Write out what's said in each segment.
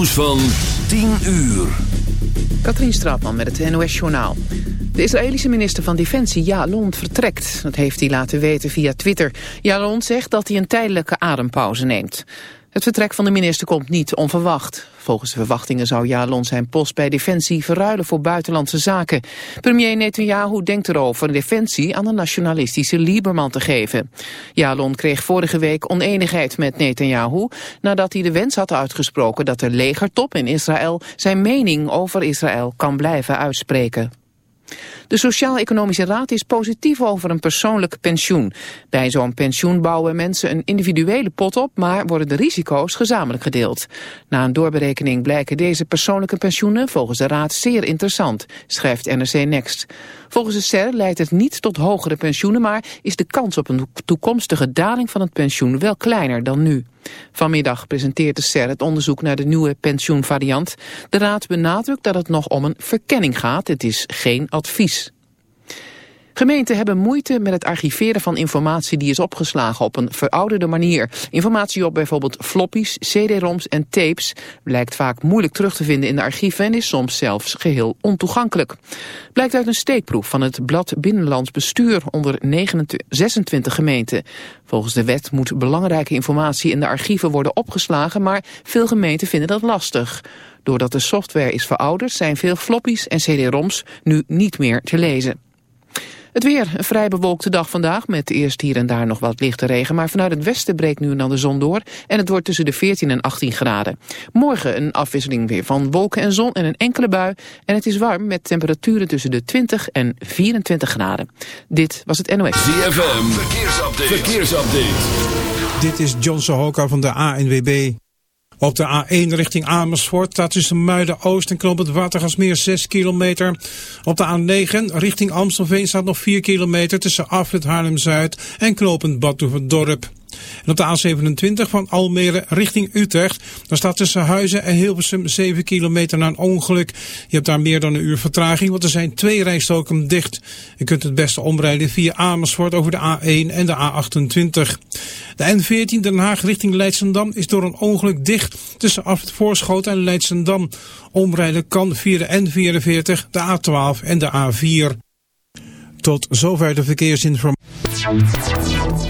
nieuws van 10 uur. Katrien Straatman met het NOS-journaal. De Israëlische minister van Defensie, Jalon, vertrekt. Dat heeft hij laten weten via Twitter. Jalon zegt dat hij een tijdelijke adempauze neemt. Het vertrek van de minister komt niet onverwacht. Volgens de verwachtingen zou Jalon zijn post bij Defensie verruilen voor buitenlandse zaken. Premier Netanyahu denkt erover Defensie aan de nationalistische Lieberman te geven. Jalon kreeg vorige week oneenigheid met Netanyahu nadat hij de wens had uitgesproken dat de legertop in Israël zijn mening over Israël kan blijven uitspreken. De Sociaal-Economische Raad is positief over een persoonlijk pensioen. Bij zo'n pensioen bouwen mensen een individuele pot op, maar worden de risico's gezamenlijk gedeeld. Na een doorberekening blijken deze persoonlijke pensioenen volgens de Raad zeer interessant, schrijft NRC Next. Volgens de SER leidt het niet tot hogere pensioenen, maar is de kans op een toekomstige daling van het pensioen wel kleiner dan nu. Vanmiddag presenteert de SER het onderzoek naar de nieuwe pensioenvariant. De Raad benadrukt dat het nog om een verkenning gaat, het is geen advies. Gemeenten hebben moeite met het archiveren van informatie die is opgeslagen op een verouderde manier. Informatie op bijvoorbeeld floppies, cd-roms en tapes blijkt vaak moeilijk terug te vinden in de archieven en is soms zelfs geheel ontoegankelijk. Blijkt uit een steekproef van het blad Binnenlands Bestuur onder 29, 26 gemeenten. Volgens de wet moet belangrijke informatie in de archieven worden opgeslagen, maar veel gemeenten vinden dat lastig. Doordat de software is verouderd zijn veel floppies en cd-roms nu niet meer te lezen. Het weer, een vrij bewolkte dag vandaag met eerst hier en daar nog wat lichte regen. Maar vanuit het westen breekt nu en dan de zon door en het wordt tussen de 14 en 18 graden. Morgen een afwisseling weer van wolken en zon en een enkele bui. En het is warm met temperaturen tussen de 20 en 24 graden. Dit was het NOS. ZFM, verkeersupdate. verkeersupdate. Dit is John Sohoka van de ANWB. Op de A1 richting Amersfoort staat tussen Muiden-Oost en Knoop Watergasmeer 6 kilometer. Op de A9 richting Amstelveen staat nog 4 kilometer tussen Afrit Haarlem-Zuid en Knopend Badhoevedorp. En op de A27 van Almere richting Utrecht, daar staat tussen Huizen en Hilversum 7 kilometer na een ongeluk. Je hebt daar meer dan een uur vertraging, want er zijn twee rijstoken dicht. Je kunt het beste omrijden via Amersfoort over de A1 en de A28. De N14 Den Haag richting Leidsendam is door een ongeluk dicht tussen Voorschot en Leidsendam. Omrijden kan via de N44, de A12 en de A4. Tot zover de verkeersinformatie.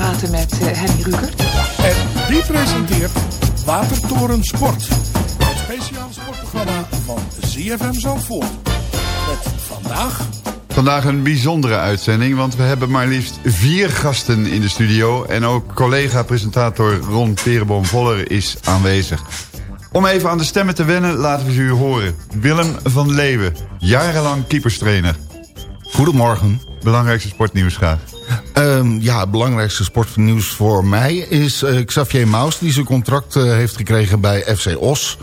Praten met uh, Henny Rukert. En die presenteert Watertoren Sport. Het speciaal sportprogramma van ZFM Zandvoort. Met vandaag... Vandaag een bijzondere uitzending, want we hebben maar liefst vier gasten in de studio. En ook collega-presentator Ron Perenboom-Voller is aanwezig. Om even aan de stemmen te wennen, laten we ze u horen. Willem van Leeuwen, jarenlang keeperstrainer. Goedemorgen. Belangrijkste sportnieuws graag. Um, ja, het belangrijkste sportnieuws voor mij is uh, Xavier Maus... die zijn contract uh, heeft gekregen bij FC Os.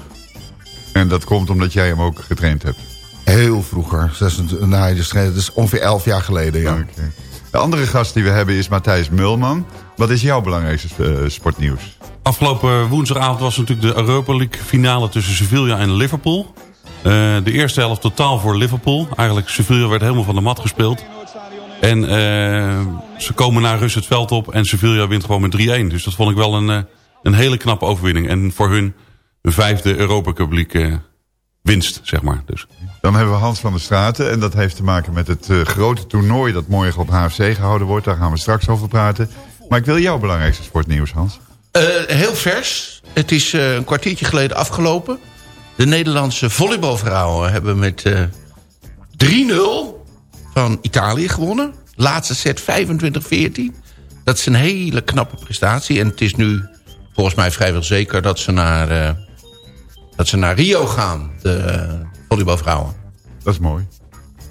En dat komt omdat jij hem ook getraind hebt? Heel vroeger. 26, nou, dus, dat is ongeveer elf jaar geleden, ja. Okay. De andere gast die we hebben is Matthijs Mulman. Wat is jouw belangrijkste uh, sportnieuws? Afgelopen woensdagavond was natuurlijk de Europa League finale tussen Sevilla en Liverpool. Uh, de eerste helft totaal voor Liverpool. Eigenlijk Sevilla werd helemaal van de mat gespeeld. En uh, ze komen naar rust het veld op en Sevilla wint gewoon met 3-1. Dus dat vond ik wel een, uh, een hele knappe overwinning. En voor hun een vijfde Europa Cup League winst, zeg maar. Dus. Dan hebben we Hans van der Straten. En dat heeft te maken met het grote toernooi dat morgen op HFC gehouden wordt. Daar gaan we straks over praten. Maar ik wil jouw belangrijkste sportnieuws, Hans. heel vers. Het is een kwartiertje geleden afgelopen. De Nederlandse volleybalvrouwen hebben met 3-0 van Italië gewonnen. Laatste set 25-14. Dat is een hele knappe prestatie. En het is nu volgens mij vrijwel zeker dat ze naar, uh, dat ze naar Rio gaan. De uh, volleybalvrouwen. Dat is mooi.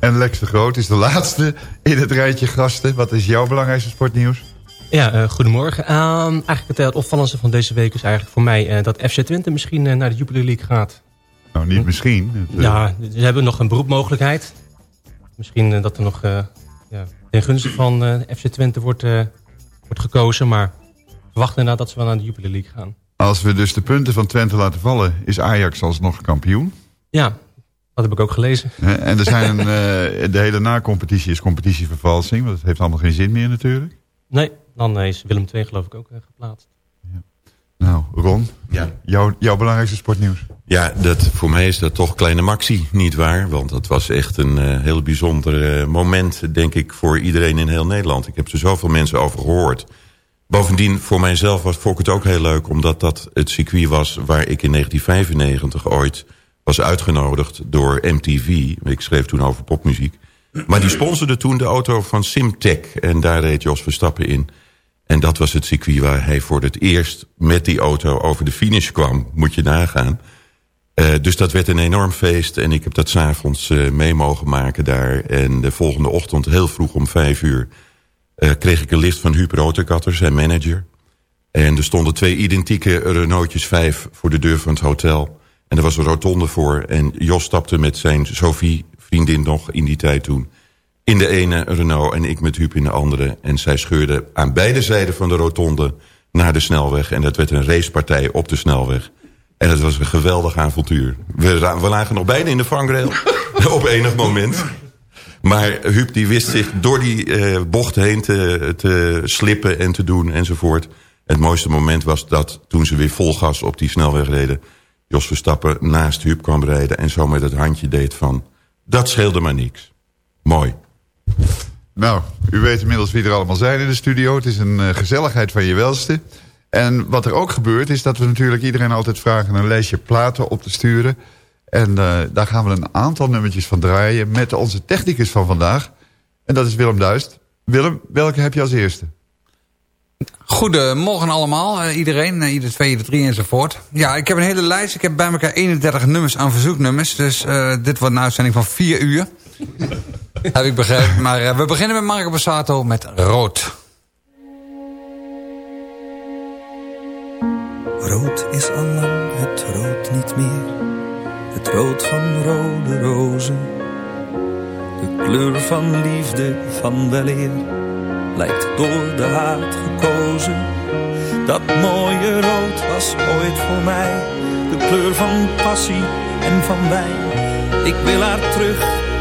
En Lex de Groot is de laatste in het rijtje gasten. Wat is jouw belangrijkste sportnieuws? Ja, uh, goedemorgen. Uh, eigenlijk het opvallendste van deze week is eigenlijk voor mij... dat FC Twente misschien naar de Jupiler League gaat. Nou, niet misschien. Het, ja, ze hebben nog een beroepmogelijkheid. Misschien uh, dat er nog uh, ja, ten gunste van uh, FC Twente wordt, wordt gekozen. Maar we verwachten inderdaad dat ze wel naar de Jupiler League gaan. Als we dus de punten van Twente laten vallen... is Ajax alsnog kampioen? Ja, dat heb ik ook gelezen. En er zijn, de hele na-competitie is competitievervalsing. Want dat heeft allemaal geen zin meer natuurlijk. Nee, dan is Willem II geloof ik ook geplaatst. Nou, Ron, ja. jouw, jouw belangrijkste sportnieuws? Ja, dat, voor mij is dat toch kleine Maxi, niet waar? Want dat was echt een uh, heel bijzonder uh, moment, denk ik, voor iedereen in heel Nederland. Ik heb er zoveel mensen over gehoord. Bovendien, voor mijzelf was, vond ik het ook heel leuk... omdat dat het circuit was waar ik in 1995 ooit was uitgenodigd door MTV. Ik schreef toen over popmuziek. Maar die sponsorde toen de auto van Simtech. En daar reed Jos Verstappen in. En dat was het circuit waar hij voor het eerst met die auto over de finish kwam. Moet je nagaan. Uh, dus dat werd een enorm feest en ik heb dat s'avonds uh, mee mogen maken daar. En de volgende ochtend, heel vroeg om vijf uur, uh, kreeg ik een list van Huub Roterkatter, zijn manager. En er stonden twee identieke Renaultjes 5 voor de deur van het hotel. En er was een rotonde voor. En Jos stapte met zijn Sophie, vriendin nog in die tijd toen... in de ene Renault en ik met Huub in de andere. En zij scheurden aan beide zijden van de rotonde naar de snelweg. En dat werd een racepartij op de snelweg. En het was een geweldig avontuur. We, we lagen nog bijna in de vangrail op enig moment. Maar Huub die wist zich door die uh, bocht heen te, te slippen en te doen enzovoort. Het mooiste moment was dat toen ze weer vol gas op die snelweg reden... Jos Verstappen naast Huub kwam rijden en zo met het handje deed van... dat scheelde maar niks. Mooi. Nou, u weet inmiddels wie er allemaal zijn in de studio. Het is een uh, gezelligheid van je welste. En wat er ook gebeurt is dat we natuurlijk iedereen altijd vragen... een lijstje platen op te sturen. En uh, daar gaan we een aantal nummertjes van draaien... met onze technicus van vandaag. En dat is Willem Duist. Willem, welke heb je als eerste? Goedemorgen allemaal, uh, iedereen, ieder twee, ieder drie enzovoort. Ja, ik heb een hele lijst. Ik heb bij elkaar 31 nummers aan verzoeknummers. Dus dit wordt een uitzending van 4 uur. Heb ik begrepen. Maar we beginnen met Marco Passato met Rood. Rood is al lang het rood niet meer. Het rood van rode rozen. De kleur van liefde, van weleer. Lijkt door de haat gekozen. Dat mooie rood was ooit voor mij. De kleur van passie en van wijn. Ik wil haar terug,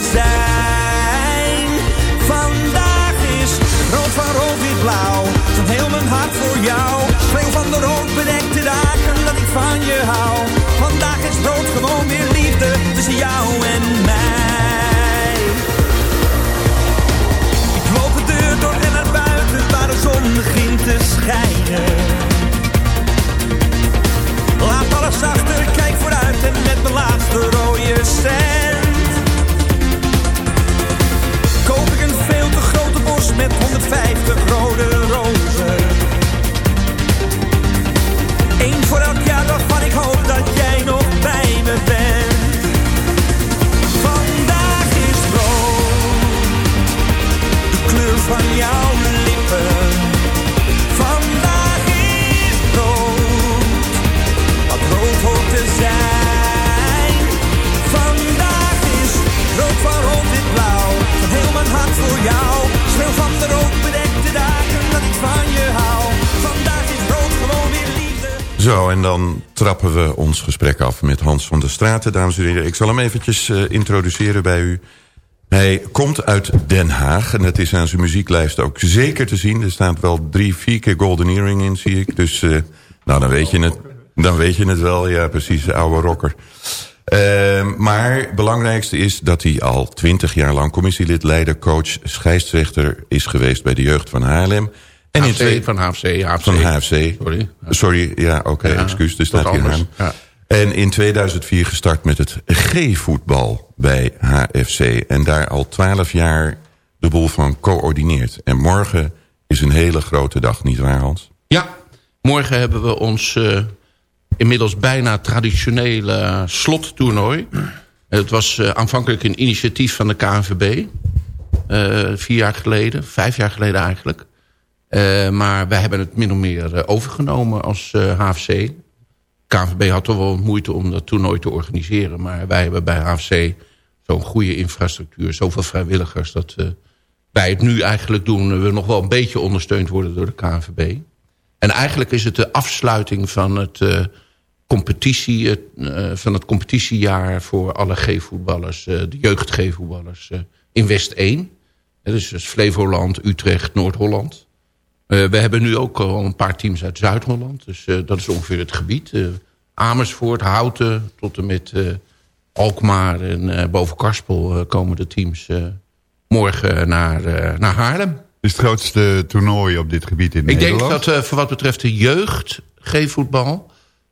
Zijn. Vandaag is rood van rood wit blauw, van heel mijn hart voor jou. Speel van de rood bedekte dagen dat ik van je hou. Vandaag is rood gewoon weer liefde tussen jou en mij. Ik loop de deur door en naar buiten waar de zon begint te schijnen. En dan trappen we ons gesprek af met Hans van der Straten, dames en heren. Ik zal hem eventjes eh, introduceren bij u. Hij komt uit Den Haag en het is aan zijn muzieklijst ook zeker te zien. Er staat wel drie, vier keer Golden Earring in, zie ik. Dus eh, nou, dan weet je het, dan weet je het wel. Ja, precies, oude rocker. Uh, maar het belangrijkste is dat hij al twintig jaar lang commissielid, leider, coach, scheidsrechter is geweest bij de jeugd van Haarlem. En in in twee, van HFC, HFC. van HFC. Sorry. Sorry, ja, oké, Ja, excuus, er wat staat hier naam. Ja. En in 2004 gestart met het G-voetbal bij HFC. En daar al twaalf jaar de boel van coördineert. En morgen is een hele grote dag, niet waar Hans? Ja, morgen hebben we ons eh, inmiddels bijna traditionele slottoernooi. Het was eh, aanvankelijk een initiatief van de KNVB. eh, vier jaar geleden, vijf jaar geleden eigenlijk. Eh, maar wij hebben het min of meer eh, overgenomen als eh, HFC. KNVB had toch wel moeite om dat toernooi te organiseren. Maar wij hebben bij HFC zo'n goede infrastructuur, zoveel vrijwilligers... dat wij het nu eigenlijk doen, we nog wel een beetje ondersteund worden door de KNVB. En eigenlijk is het de afsluiting van het, competitie, van het competitiejaar voor alle G-voetballers, de jeugd G-voetballers eh, in West 1. Eh, dus, dus Flevoland, Utrecht, Noord-Holland. Eh, we hebben nu ook al een paar teams uit Zuid-Holland. Dus eh, dat is ongeveer het gebied. Eh, Amersfoort, Houten, tot en met Alkmaar en boven Karspel komen de teams morgen naar, naar Haarlem. is het grootste toernooi op dit gebied in Ik Nederland. denk dat voor wat betreft de jeugd, G-voetbal...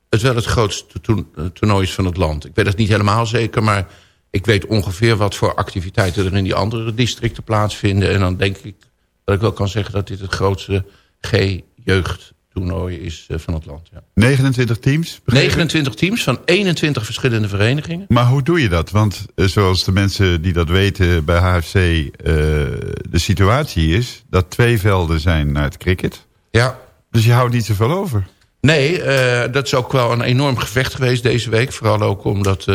het wel het grootste toer- toernooi is van het land. Ik weet het niet helemaal zeker, maar ik weet ongeveer... wat voor activiteiten er in die andere districten plaatsvinden. En dan denk ik dat ik wel kan zeggen dat dit het grootste G-jeugdtoernooi is eh, van het land. Ja. 29 teams? begrepen? 29 teams van 21 verschillende verenigingen. Maar hoe doe je dat? Want eh, zoals de mensen die dat weten bij HFC... eh, de situatie is dat twee velden zijn naar het cricket. Ja. Dus je houdt niet zoveel over. Nee, dat is ook wel een enorm gevecht geweest deze week. Vooral ook omdat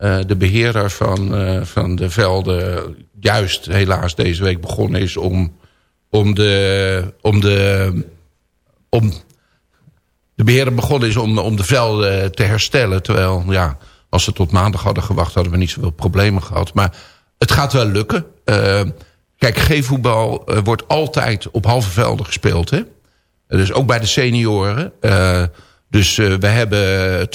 eh, de beheerder van, eh, van de velden... juist helaas deze week begonnen is om, om de... Om de om de beheerder begonnen is om, om de velden te herstellen. Terwijl, ja, als ze tot maandag hadden gewacht... hadden we niet zoveel problemen gehad. Maar het gaat wel lukken. Eh, kijk, G-voetbal wordt altijd op halve velden gespeeld, hè? Dus ook bij de senioren. Dus eh, we hebben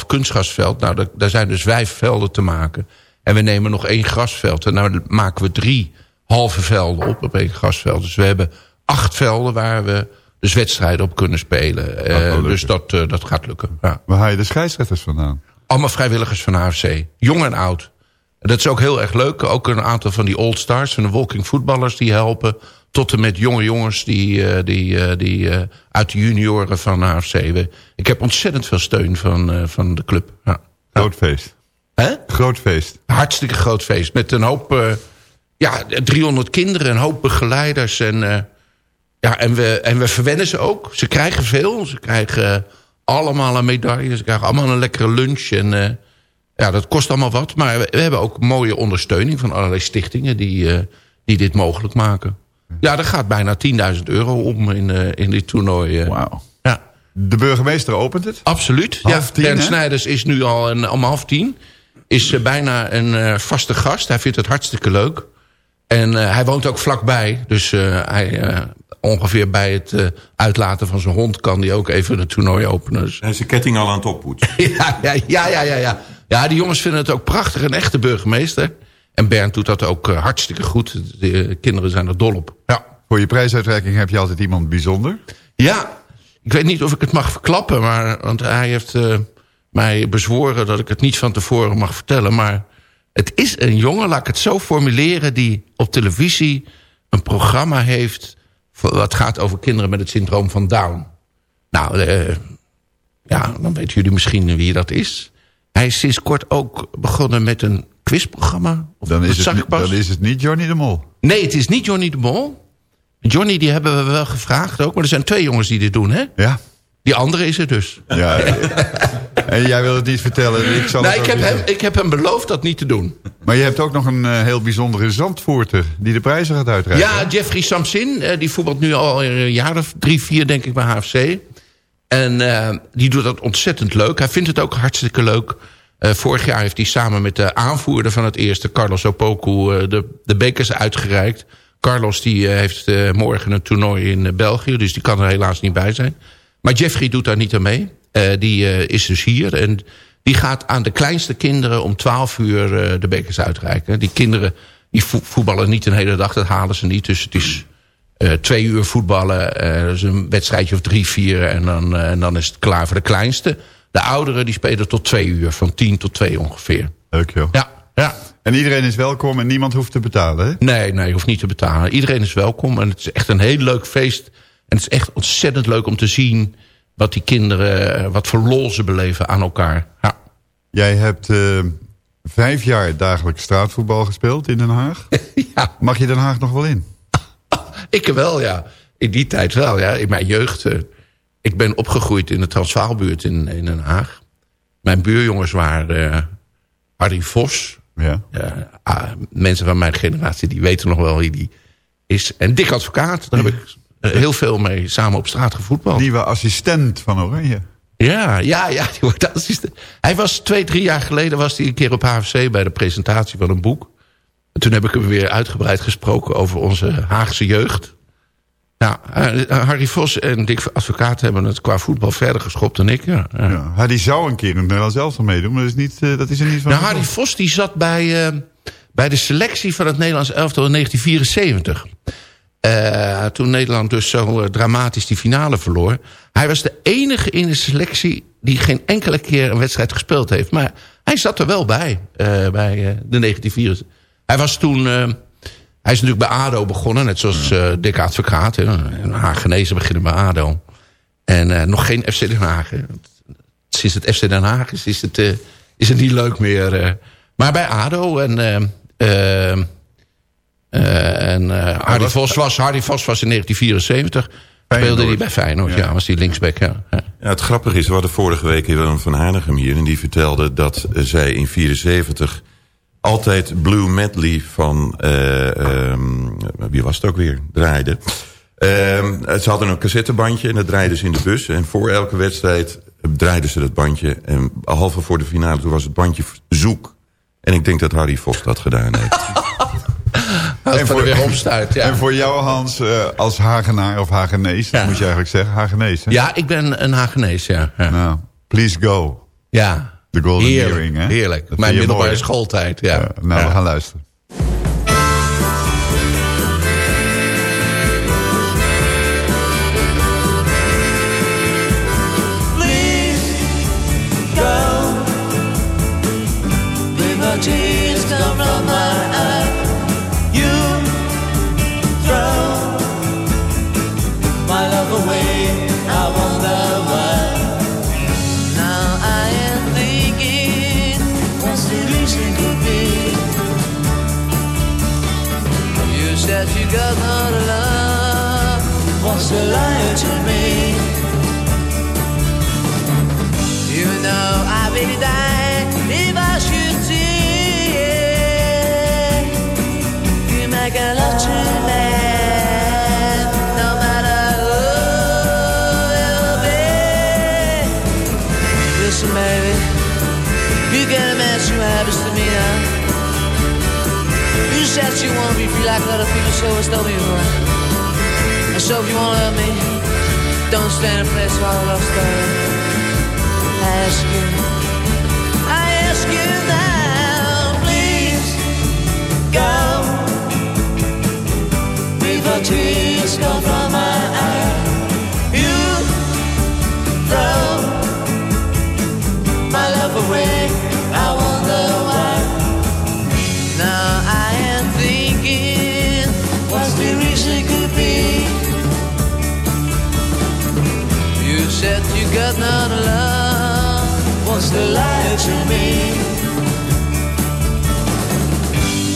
2,5 kunstgrasveld. Nou, daar, zijn dus vijf velden te maken. En we nemen nog één grasveld. En nou maken we drie halve velden op op één grasveld. Dus we hebben acht velden waar we dus wedstrijden op kunnen spelen. Eh, dus dat, eh, dat gaat lukken. Ja. Waar haal je de scheidsrechters vandaan? Allemaal vrijwilligers van AFC. Jong en oud. En dat is ook heel erg leuk. Ook een aantal van die old stars, van de walking voetballers die helpen. Tot en met jonge jongens die, eh, die, eh, die eh, uit de junioren van AFC. Ik heb ontzettend veel steun van, van de club. Ja. Groot feest. Hè? Groot feest. Hartstikke groot feest. Met een hoop, ja, 300 kinderen, een hoop begeleiders. En, ja, en, we, en we verwennen ze ook. Ze krijgen veel. Ze krijgen allemaal een medaille. Ze krijgen allemaal een lekkere lunch. En ja, dat kost allemaal wat. Maar we, we hebben ook mooie ondersteuning van allerlei stichtingen die, die dit mogelijk maken. Ja, er gaat bijna 10.000 euro om in, eh, in dit toernooi. eh. Wauw. Ja. De burgemeester opent het? Absoluut. Half ja, tien? Snijders is nu al een, om half tien. Is eh, bijna een eh, vaste gast. Hij vindt het hartstikke leuk. En eh, hij woont ook vlakbij. Dus eh, hij, eh, ongeveer bij het uitlaten van zijn hond... kan hij ook even het toernooi openen. Dus, Hij is de ketting al aan het oppoetsen. ja, ja, ja, ja, ja, ja. Ja, die jongens vinden het ook prachtig. Een echte burgemeester. En Bernd doet dat ook eh, hartstikke goed. De eh, kinderen zijn er dol op. Ja. Voor je prijsuitreiking heb je altijd iemand bijzonder? Ja, ik weet niet of ik het mag verklappen, maar, want hij heeft eh, mij bezworen dat ik het niet van tevoren mag vertellen. Maar het is een jongen, laat ik het zo formuleren, die op televisie een programma heeft wat gaat over kinderen met het syndroom van Down. Nou, ja, dan weten jullie misschien wie dat is. Hij is sinds kort ook begonnen met een quizprogramma. Of Dan is, het, dan is het niet Johnny de Mol. Nee, het is niet Johnny de Mol. Johnny, die hebben we wel gevraagd ook. Maar er zijn twee jongens die dit doen, hè? Ja. Die andere is er dus. ja. en jij wil het niet vertellen. Ik zal Nee, ik heb, hem, ik heb hem beloofd dat niet te doen. Maar je hebt ook nog een eh, heel bijzondere Zandvoorter... die de prijzen gaat uitreiken. Ja, Jeffrey Samsin, eh, die voetbalt nu al een jaar of drie, vier denk ik bij HFC. En eh, die doet dat ontzettend leuk. Hij vindt het ook hartstikke leuk. Eh, vorig jaar heeft hij samen met de aanvoerder van het eerste, Carlos Opoku, eh, de, de bekers uitgereikt. Carlos die eh, heeft morgen een toernooi in België, dus die kan er helaas niet bij zijn. Maar Jeffrey doet daar niet aan mee. Die is dus hier en die gaat aan de kleinste kinderen om 12 uur de bekers uitreiken. Die kinderen die vo- voetballen niet een hele dag, dat halen ze niet. Dus het is twee uur voetballen, eh, dus een wedstrijdje of drie, vier... En dan, en dan is het klaar voor de kleinste. De ouderen die spelen tot twee uur, van tien tot twee ongeveer. Leuk joh. Ja, ja. En iedereen is welkom en niemand hoeft te betalen, hè? Nee, nee, je hoeft niet te betalen. Iedereen is welkom en het is echt een heel leuk feest. En het is echt ontzettend leuk om te zien... wat die kinderen, eh, wat voor lol ze beleven aan elkaar. Ja. Jij hebt eh, vijf jaar dagelijks straatvoetbal gespeeld in Den Haag. ja. Mag je Den Haag nog wel in? Ik wel, ja. In die tijd wel, ja. In mijn jeugd. Eh, ik ben opgegroeid in de Transvaalbuurt in, in Den Haag. Mijn buurjongens waren eh, Harry Vos. Ja. ah, mensen van mijn generatie die weten nog wel wie die is. En Dick Advocaat, daar heb ik eh, heel veel mee samen op straat gevoetbald. Nieuwe assistent van Oranje. Ja, ja, ja. Die wordt assistent. Hij was twee, drie jaar geleden was hij een keer op HFC bij de presentatie van een boek. En toen heb ik hem weer uitgebreid gesproken over onze Haagse jeugd. Ja, eh, Harry Vos en Dick Advocaat hebben het qua voetbal verder geschopt dan ik. Ja. Hij die zou een keer in het Nederlands elftal meedoen, maar dat is, niet, eh, dat is er niet van. Nou, Harry Vos die zat bij, eh, bij de selectie van het Nederlands elftal in 1974. Eh, toen Nederland dus zo eh, dramatisch die finale verloor. Hij was de enige in de selectie die geen enkele keer een wedstrijd gespeeld heeft. Maar hij zat er wel bij, eh, bij eh, de 1974. Hij was toen... hij is natuurlijk bij ADO begonnen, net zoals eh Dick Advocaat. hè. En Hagenezen beginnen bij ADO. En eh, nog geen FC Den Haag. hè. Sinds het FC Den Haag is, is, het, eh, is het niet leuk meer. maar bij ADO en... en Hardy, Vos was, Hardy Vos was in 1974. Speelde hij bij Feyenoord, ja. was hij linksback. Ja. Ja. Het grappige is, we hadden vorige week Willem van Hanegem hier... en die vertelde dat zij in 74 altijd Blue Medley van... eh, ehm, wie was het ook weer? Draaide. Ehm, ze hadden een cassettebandje en dat draaiden ze in de bus. En voor elke wedstrijd draaiden ze dat bandje. En halve voor de finale, toen was het bandje zoek. En ik denk dat Harry Vos dat gedaan heeft. En voor weer ja. En voor jou, Hans, eh, als Hagenaar of Hagenees, dat moet je eigenlijk zeggen. Hagenees, hè? Ja, ik ben een Hagenees, ja. ja. Nou, please go. Ja. The Golden Heerlijk, Earring, hè? heerlijk. Dat Mijn middelbare mooi, schooltijd, ja. Ja, nou, Ja. we gaan luisteren. The lie to me? You know I really die if I should see. You make a lot to man, no matter who it'll be. Listen, baby, you get a man to me now. You said you want me feel like other people, so it's don't be right. So if you wanna love me, don't stand in place while I love story. I ask you, I ask you now, please go before tears come from my eyes. You throw my love away. Said you got not love. What's the lie to me?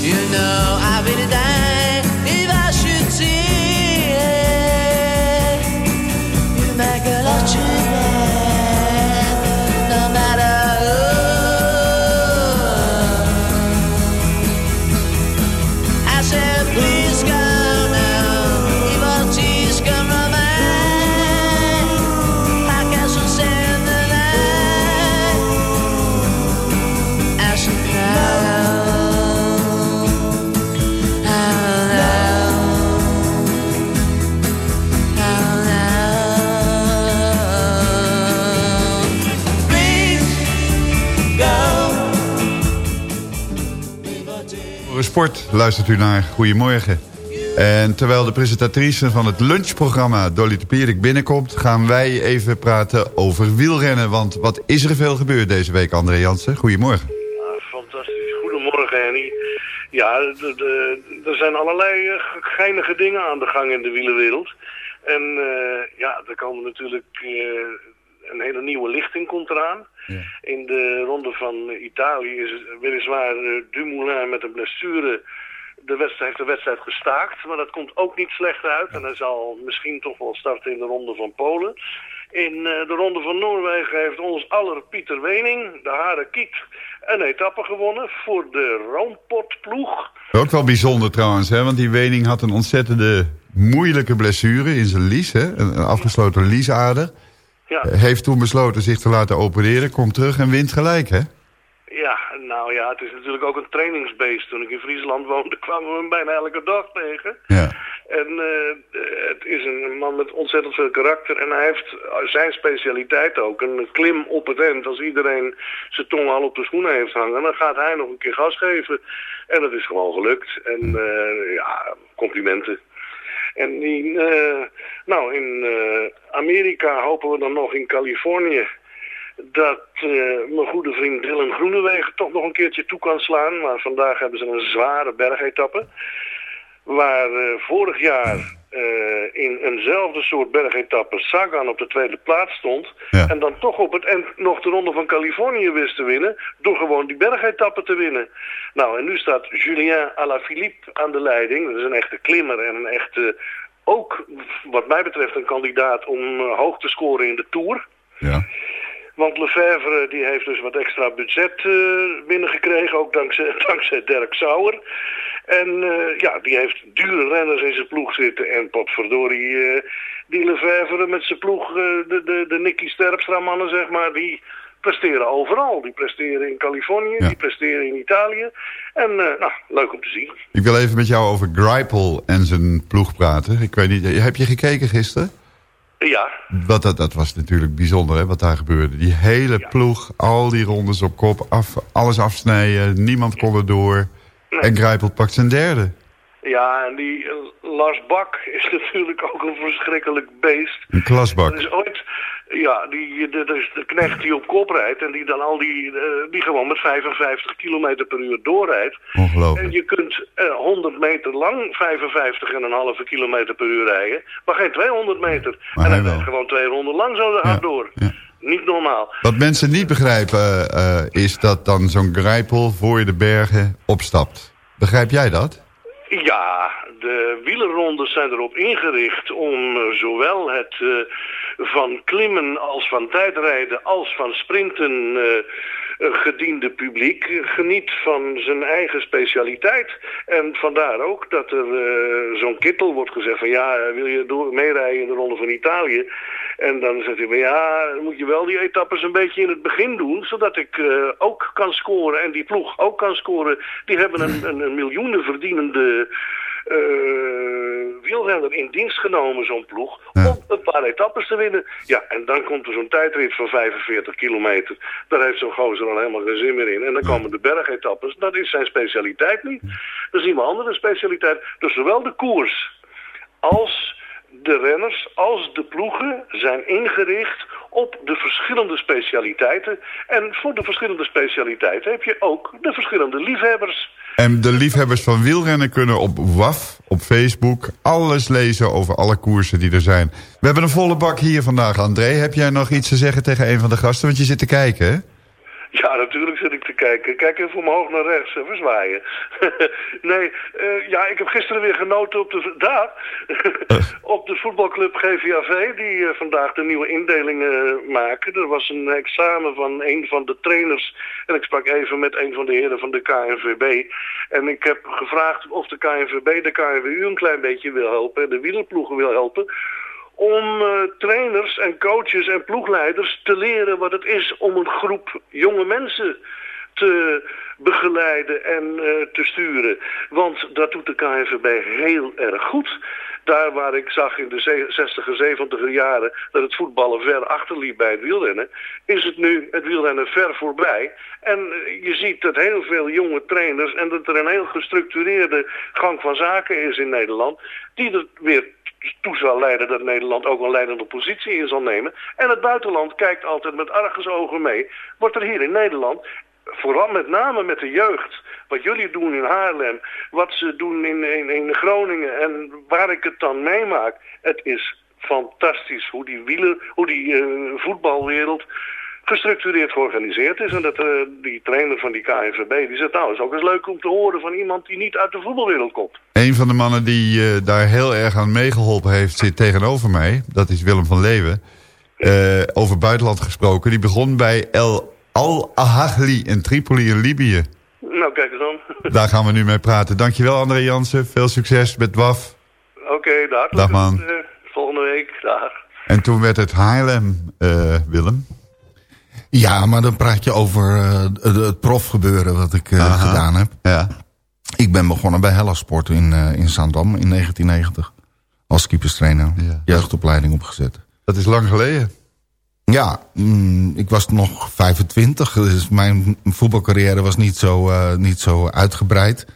You know I really die Sport luistert u naar Goedemorgen. En terwijl de presentatrice van het lunchprogramma Dolly de Pierik binnenkomt... gaan wij even praten over wielrennen. Want wat is er veel gebeurd deze week, André Jansen? Goedemorgen. Fantastisch. Goedemorgen, Henny. Ja, er zijn allerlei eh, geinige dingen aan de gang in de wielerwereld. En eh, ja, er komen natuurlijk eh, een hele nieuwe lichting komt eraan. In de ronde van Italië is weliswaar eh, Dumoulin met een blessure de wedstrijd, heeft de wedstrijd gestaakt. Maar dat komt ook niet slecht uit. En hij zal misschien toch wel starten in de ronde van Polen. In eh, de ronde van Noorwegen heeft ons aller Pieter Wening, de Hare Kiet, een etappe gewonnen voor de Roompot-ploeg. Ook wel bijzonder trouwens, hè? want die Wening had een ontzettende moeilijke blessure in zijn lies. Hè? Een afgesloten liesader. Ja. Heeft toen besloten zich te laten opereren, komt terug en wint gelijk, hè? Ja, nou ja, het is natuurlijk ook een trainingsbeest. Toen ik in Friesland woonde, kwamen we hem bijna elke dag tegen. Ja. En eh, het is een man met ontzettend veel karakter. En hij heeft zijn specialiteit ook. Een klim op het end. Als iedereen zijn tong al op de schoenen heeft hangen, dan gaat hij nog een keer gas geven. En dat is gewoon gelukt. En eh, ja, complimenten. En die, eh, nou, in eh, Amerika hopen we dan nog in Californië dat eh, mijn goede vriend Dylan Groenewegen toch nog een keertje toe kan slaan. Maar vandaag hebben ze een zware bergetappe. Waar eh, vorig jaar eh, in eenzelfde soort bergetappe Sagan op de tweede plaats stond. En dan toch op het eind nog de ronde van Californië wist te winnen. Door gewoon die bergetappe te winnen. Nou, en nu staat Julien Alaphilippe aan de leiding. Dat is een echte klimmer en een echte... Ook wat mij betreft een kandidaat om eh, hoog te scoren in de Tour. Want Lefevre die heeft dus wat extra budget eh, binnengekregen, ook dankzij, dankzij Dirk Sauer. En eh, ja, die heeft dure renners in zijn ploeg zitten. En potverdorie, eh die Lefevre met zijn ploeg, de, de, de Nicky Sterpstra mannen zeg maar, die presteren overal. Die presteren in Californië, die presteren in Italië. En nou, leuk om te zien. Ik wil even met jou over Greipel en zijn ploeg praten. Ik weet niet, heb je gekeken gisteren? Ja, Wat, dat, dat was natuurlijk bijzonder, hè, wat daar gebeurde. Die hele ploeg, al die rondes op kop, af, alles afsnijden. Niemand kon er door. En Greipel pakt zijn derde. Ja, en die eh, Lars Bak is natuurlijk ook een verschrikkelijk beest. Een klasbak. Er is ooit, ja, die, de, de, de knecht die op kop rijdt en die dan al die, eh, die gewoon met 55 km per uur doorrijdt. Ongelooflijk. En je kunt eh 100 meter lang 55,5 km per uur rijden, maar geen 200 meter. Maar en hij rijdt gewoon twee ronden lang zo hard door. Niet normaal. Wat mensen niet begrijpen eh, is dat dan zo'n grijpel voor je de bergen opstapt. Begrijp jij dat? Ja, de wielerrondes zijn erop ingericht om eh, zowel het eh, van klimmen als van tijdrijden als van sprinten eh, gediende publiek geniet van zijn eigen specialiteit. En vandaar ook dat er zo'n kittel wordt gezegd van ja, wil je door, meerijden in de Ronde van Italië? En dan zegt hij van ja, dan moet je wel die etappes een beetje in het begin doen, zodat ik eh, ook kan scoren en die ploeg ook kan scoren. Die hebben een, een, een miljoenen verdienende eh wielrenner in dienst genomen, zo'n ploeg, om een paar etappes te winnen. Ja, en dan komt er zo'n tijdrit van 45 kilometer. Daar heeft zo'n gozer al helemaal geen zin meer in. En dan komen de bergetappes. Dat is zijn specialiteit niet. Dat is iemand andere specialiteit. Dus zowel de koers als de renners als de ploegen zijn ingericht op de verschillende specialiteiten. En voor de verschillende specialiteiten heb je ook de verschillende liefhebbers. En de liefhebbers van wielrennen kunnen op WAF, op Facebook, alles lezen over alle koersen die er zijn. We hebben een volle bak hier vandaag. André, heb jij nog iets te zeggen tegen een van de gasten? Want je zit te kijken, hè? Ja, natuurlijk zit ik te kijken. Kijk even omhoog naar rechts, even zwaaien. nee, eh, ja, ik heb gisteren weer genoten op de, daar, op de voetbalclub GVAV, die eh, vandaag de nieuwe indelingen maken. Er was een examen van een van de trainers en ik sprak even met een van de heren van de KNVB. En ik heb gevraagd of de KNVB de KNWU een klein beetje wil helpen en de wielerploegen wil helpen om eh, trainers en coaches en ploegleiders te leren wat het is om een groep jonge mensen te begeleiden en eh, te sturen. Want dat doet de KNVB heel erg goed. Daar waar ik zag in de 60er, 70er jaren dat het voetballen ver achterliep bij het wielrennen, is het nu het wielrennen ver voorbij. En eh, je ziet dat heel veel jonge trainers en dat er een heel gestructureerde gang van zaken is in Nederland, die er weer toe zal leiden dat Nederland ook een leidende positie in zal nemen. En het buitenland kijkt altijd met argusogen mee. Wordt er hier in Nederland, vooral met name met de jeugd, wat jullie doen in Haarlem, wat ze doen in, in, in Groningen en waar ik het dan meemaak, het is fantastisch hoe die wieler, hoe die eh, voetbalwereld gestructureerd georganiseerd is. En dat eh, die trainer van die KNVB, die zegt nou, is ook eens leuk om te horen van iemand die niet uit de voetbalwereld komt. Een van de mannen die eh, daar heel erg aan meegeholpen heeft zit tegenover mij. Dat is Willem van Leeuwen. Eh, over buitenland gesproken. Die begon bij El Al-Ahli in Tripoli in Libië. Nou, kijk eens aan. Daar gaan we nu mee praten. Dankjewel André Jansen. Veel succes met WAF. Oké, dag. Dag, man. Volgende week, dag. En toen werd het Haarlem, Willem. Ja, maar dan praat je over eh, het, profgebeuren wat ik eh, gedaan heb. Ja. Ik ben begonnen bij Hellasport in, eh in Zaandam in 1990. Als keeperstrainer. Jeugdopleiding opgezet. Dat is lang geleden. Ja, mm, ik was nog 25. Dus mijn voetbalcarrière was niet zo, niet zo uitgebreid.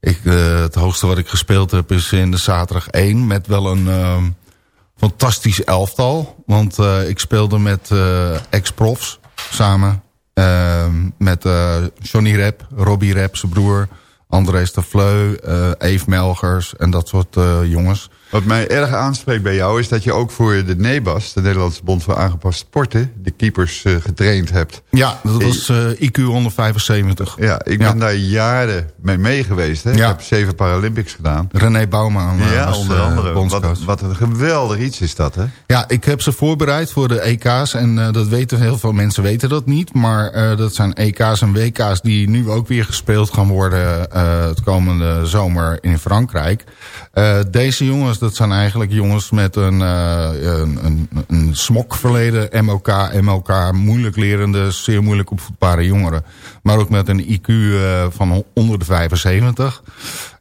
Ik, het hoogste wat ik gespeeld heb is in de zaterdag 1. Met wel een fantastisch elftal. Want ik speelde met ex-profs samen. Ehm, met eh, Johnny Rep, Robbie Rep, zijn broer. André Stafleu, eh Eve Melgers en dat soort eh, jongens. Wat mij erg aanspreekt bij jou is dat je ook voor de NEBAS... de Nederlandse Bond voor Aangepast Sporten... de keepers eh, getraind hebt. Ja, dat was eh, IQ 175. Ja, ik ben daar jaren mee mee geweest. Hè? Ja. Ik heb zeven Paralympics gedaan. René Bouwman eh, ja, was onder eh, andere. Wat, wat een geweldig iets is dat, hè? Ja, ik heb ze voorbereid voor de EK's. En dat weten heel veel mensen weten dat niet. Maar dat zijn EK's en WK's die nu ook weer gespeeld gaan worden... het komende zomer in Frankrijk. Deze jongens, dat zijn eigenlijk jongens met een, eh, een, een, een smokverleden. MLK, MLK, moeilijk lerende, zeer moeilijk opvoedbare jongeren. Maar ook met een IQ eh, van onder de 75.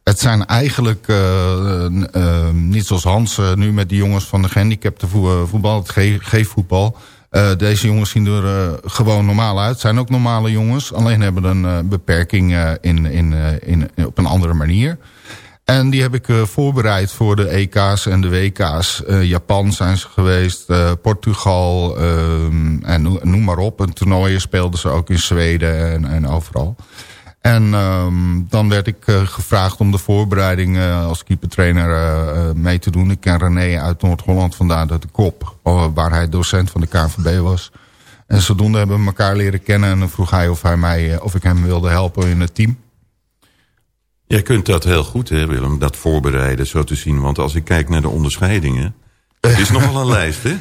Het zijn eigenlijk, eh, niet zoals Hans nu met die jongens van de gehandicapte vo- voetbal, het G- G-voetbal. Eh, deze jongens zien er gewoon normaal uit. Zijn ook normale jongens, alleen hebben een beperking in, in, in, op een andere manier. En die heb ik uh, voorbereid voor de EK's en de WK's. Uh, Japan zijn ze geweest, uh, Portugal en noem maar op. En toernooien speelden ze ook in Zweden en, en overal. En um, dan werd ik gevraagd om de voorbereiding als keepertrainer mee te doen. Ik ken René uit Noord-Holland vandaan uit de kop, waar hij docent van de KNVB was. En zodoende hebben we elkaar leren kennen en dan vroeg hij of, hij mij, of ik hem wilde helpen in het team. Jij kunt dat heel goed, hè, Willem, dat voorbereiden, zo te zien. Want als ik kijk naar de onderscheidingen... Het is nogal een lijst, hè?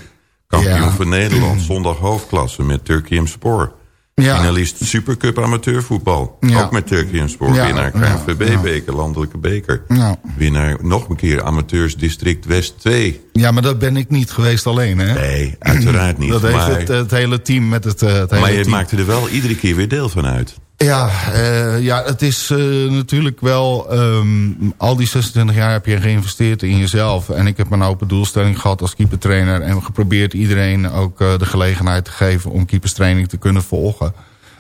Kampioen ja. van Nederland, zondag hoofdklasse met Turkey Spoor. Ja. Finalist Supercup amateurvoetbal. Ja. Ook met Turkey Spoor. Ja. Winnaar KNVB-beker, landelijke beker. Ja. Winnaar nog een keer amateurs district West 2. Ja, maar dat ben ik niet geweest alleen, hè? Nee, uiteraard niet. Dat heeft maar... het, het, hele team met het, het hele Maar je team. maakte er wel iedere keer weer deel van uit. Ja, uh, ja, het is uh, natuurlijk wel... Um, al die 26 jaar heb je geïnvesteerd in jezelf. En ik heb een open doelstelling gehad als keepertrainer... en geprobeerd iedereen ook uh, de gelegenheid te geven... om keeperstraining te kunnen volgen.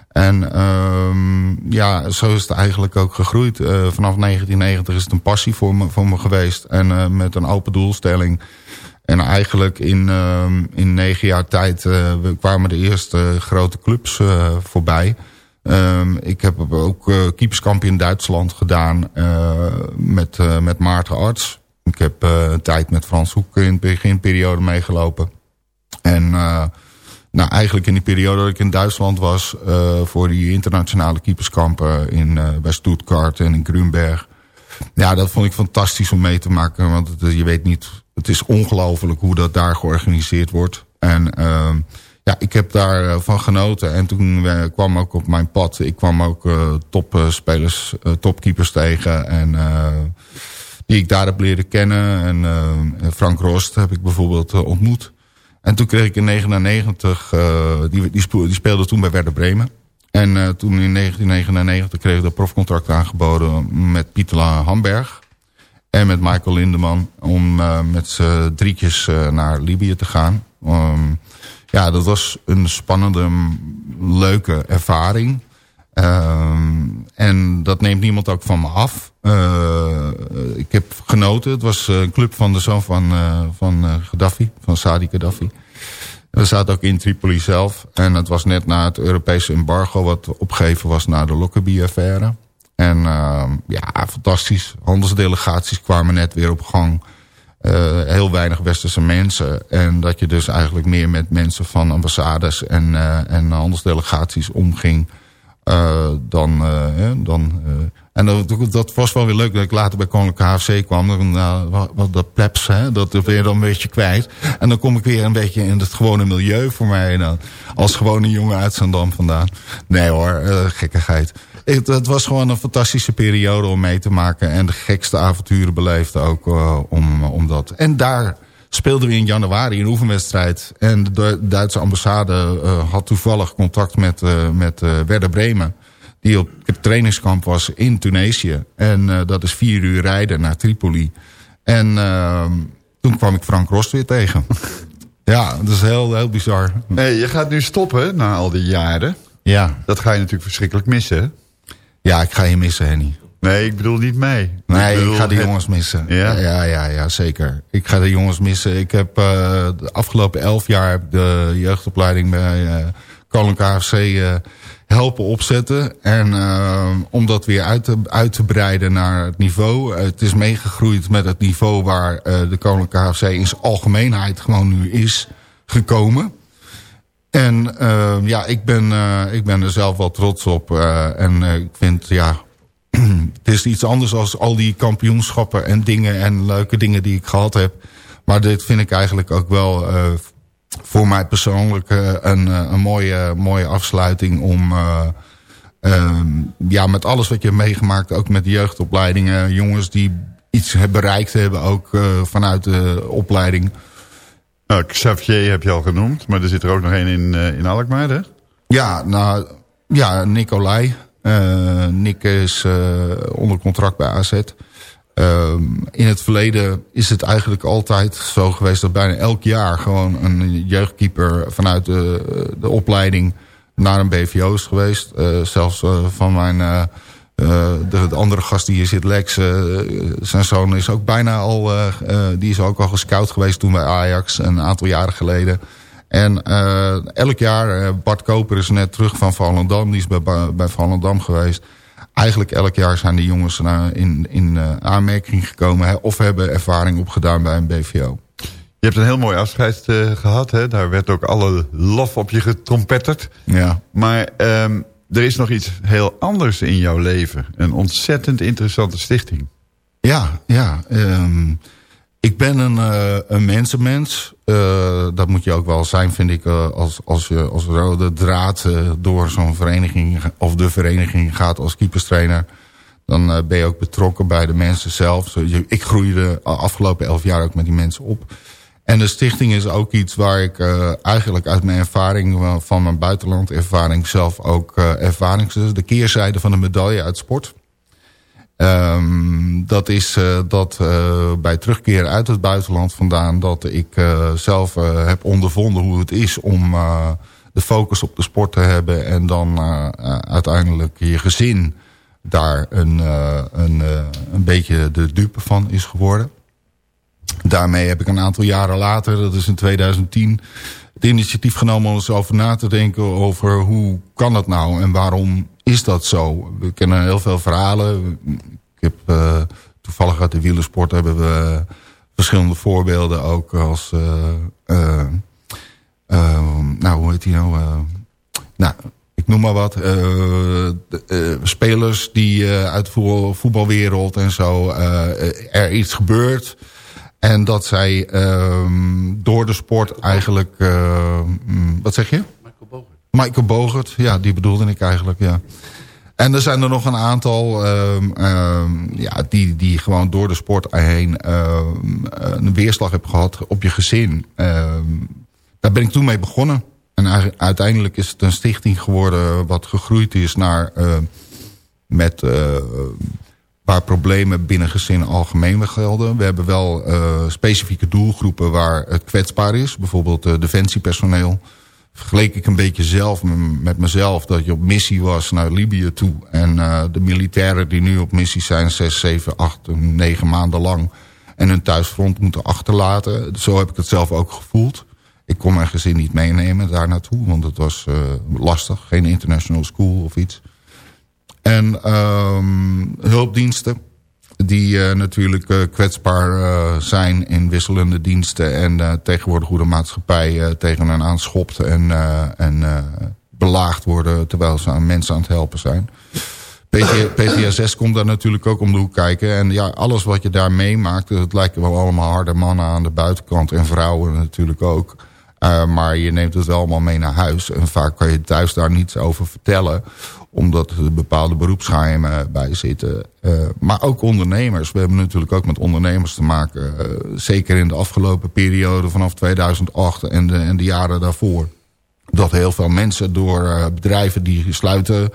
En um, ja, zo is het eigenlijk ook gegroeid. vanaf 1990 is het een passie voor me, voor me geweest. En met een open doelstelling... En eigenlijk in, ehm, in negen jaar tijd kwamen de eerste grote clubs voorbij... Um, ik heb ook uh, keeperskamp in Duitsland gedaan uh, met, uh, met Maarten Arts. Ik heb een tijd met Frans Hoek in de beginperiode meegelopen. En nou, eigenlijk in die periode dat ik in Duitsland was... voor die internationale keeperskampen in, bij Stuttgart en in Grunberg... Ja, dat vond ik fantastisch om mee te maken. Want je weet niet, het is ongelooflijk hoe dat daar georganiseerd wordt. En ehm, ja, ik heb daarvan eh, genoten. En toen uh, kwam ook op mijn pad. Ik kwam ook uh, topspelers, topkeepers tegen. En die ik daar heb leren kennen. En Frank Rost heb ik bijvoorbeeld ontmoet. En toen kreeg ik in 1999, die, die, die, speelde toen bij Werder Bremen. En toen in 1999 kreeg ik dat profcontract aangeboden met Pieter Hamberg. En met Michael Lindeman om met z'n drietjes naar Libië te gaan. Um, ja, dat was een spannende, leuke ervaring. Uh, en dat neemt niemand ook van me af. Uh, ik heb genoten. Het was een club van de zoon van, uh, van Gaddafi, van Sadi Gaddafi. We zaten ook in Tripoli zelf. En het was net na het Europese embargo... wat opgegeven was na de Lockerbie-affaire. En ehm, ja, fantastisch. Handelsdelegaties kwamen net weer op gang... Uh, heel weinig westerse mensen. En dat je dus eigenlijk meer met mensen van ambassades en, uh, en handelsdelegaties omging. Uh, dan, dan, en dat, dat, was wel weer leuk dat ik later bij Koninklijke HFC kwam. Dan, wat dat plebs, hè, dat ben je dan een beetje kwijt. En dan kom ik weer een beetje in het gewone milieu voor mij. Dan, als gewone jongen uit Zandam vandaan. Nee hoor, gekkigheid het, het, was gewoon een fantastische periode om mee te maken. En de gekste avonturen beleefde ook uh, om, om dat. En daar speelden we in januari een oefenwedstrijd. En de Duitse ambassade uh, had toevallig contact met, uh, met Werder Bremen. Die op het trainingskamp was in Tunesië. En dat is vier uur rijden naar Tripoli. En ehm, toen kwam ik Frank Rost weer tegen. ja, dat is heel, heel bizar. Nee, je gaat nu stoppen na al die jaren. Ja. Dat ga je natuurlijk verschrikkelijk missen. Ja, ik ga je missen, Henny. Nee, ik bedoel niet mij. Nee, ik, ik ga de jongens missen. Ja? ja? Ja, ja, zeker. Ik ga de jongens missen. Ik heb uh, de afgelopen elf jaar de jeugdopleiding bij uh, Koninklijke KFC uh, helpen opzetten. En om dat weer uit te, uit te breiden naar het niveau. het is meegegroeid met het niveau waar de Koninklijke KFC in zijn algemeenheid gewoon nu is gekomen. En uh, ja, ik ben, uh, ik ben er zelf wel trots op. Uh, en ik vind, ja, het is iets anders als al die kampioenschappen en dingen en leuke dingen die ik gehad heb. Maar dit vind ik eigenlijk ook wel voor mij persoonlijk een, een mooie, mooie afsluiting om... Ehm, ja, met alles wat je hebt meegemaakt, ook met de jeugdopleidingen, jongens die iets hebben bereikt hebben, ook vanuit de opleiding nou, Xavier heb je al genoemd, maar er zit er ook nog één in, uh, in Alkmaar, hè? Ja, nou, ja, Nicolai. Uh, Nick is uh, onder contract bij AZ. Ehm, in het verleden is het eigenlijk altijd zo geweest... dat bijna elk jaar gewoon een jeugdkeeper vanuit de, de opleiding naar een BVO is geweest. zelfs van mijn de, de, andere gast die hier zit, Lex, zijn zoon is ook bijna al... die is ook al gescout geweest toen bij Ajax, een aantal jaren geleden. En elk jaar, Bart Koper is net terug van Volendam, die is bij, bij Volendam geweest eigenlijk elk jaar zijn die jongens in, in aanmerking gekomen... of hebben ervaring opgedaan bij een BVO. Je hebt een heel mooi afscheid gehad. Hè? Daar werd ook alle lof op je getrompetterd. Ja. Maar um, er is nog iets heel anders in jouw leven. Een ontzettend interessante stichting. Ja, ja. Um, ik ben een, uh, een mensenmens. Uh, dat moet je ook wel zijn, vind ik. als, als je als rode draad door zo'n vereniging... of de vereniging gaat als keeperstrainer... dan ben je ook betrokken bij de mensen zelf. Ik groeide de afgelopen elf jaar ook met die mensen op... En de stichting is ook iets waar ik uh, eigenlijk uit mijn ervaring... van mijn buitenlandervaring zelf ook uh, ervaring... de keerzijde van de medaille uit sport. Um, dat is uh, dat bij terugkeer uit het buitenland vandaan... dat ik zelf heb ondervonden hoe het is om de focus op de sport te hebben... en dan uiteindelijk je gezin daar een, een, een beetje de dupe van is geworden daarmee heb ik een aantal jaren later, dat is in 2010... het initiatief genomen om eens over na te denken over hoe kan dat nou en waarom is dat zo. We kennen heel veel verhalen. Ik heb uh, toevallig uit de wielersport hebben we verschillende voorbeelden ook als... Uh, uh, nou, hoe heet die nou? nou, ik noem maar wat. spelers die uit de voetbalwereld en zo er iets gebeurt... En dat zij um, door de sport eigenlijk... Uh, wat zeg je? Michael Bogert. Michael Bogert, ja, die bedoelde ik eigenlijk, ja. En er zijn er nog een aantal um, um, ja, die, die gewoon door de sport heen een weerslag hebben gehad op je gezin. daar ben ik toen mee begonnen. En uiteindelijk is het een stichting geworden wat gegroeid is naar... Uh, met uh, waar problemen binnen gezinnen algemeen gelden. We hebben wel uh, specifieke doelgroepen waar het kwetsbaar is. Bijvoorbeeld uh, defensiepersoneel. Vergeleek ik een beetje zelf met mezelf dat je op missie was naar Libië toe. En uh, de militairen die nu op missie zijn 6, 7, 8, 9 maanden lang... en hun thuisfront moeten achterlaten. Zo heb ik het zelf ook gevoeld. Ik kon mijn gezin niet meenemen daar naartoe, want het was lastig. Geen international school of iets. En um, hulpdiensten die uh, natuurlijk uh, kwetsbaar uh, zijn in wisselende diensten... en tegenwoordig hoe de maatschappij tegen hen aanschopt en, en belaagd worden... terwijl ze aan mensen aan het helpen zijn. PTSS komt daar natuurlijk ook om de hoek kijken. En ja, alles wat je daar meemaakt... het lijken wel allemaal harde mannen aan de buitenkant... en vrouwen natuurlijk ook... Uh, maar je neemt het wel allemaal mee naar huis. En vaak kan je thuis daar niets over vertellen omdat er bepaalde beroepsgeheimen bij zitten. Uh, maar ook ondernemers. We hebben natuurlijk ook met ondernemers te maken. Uh, zeker in de afgelopen periode vanaf 2008 en de, en de jaren daarvoor dat heel veel mensen door uh, bedrijven die sluiten...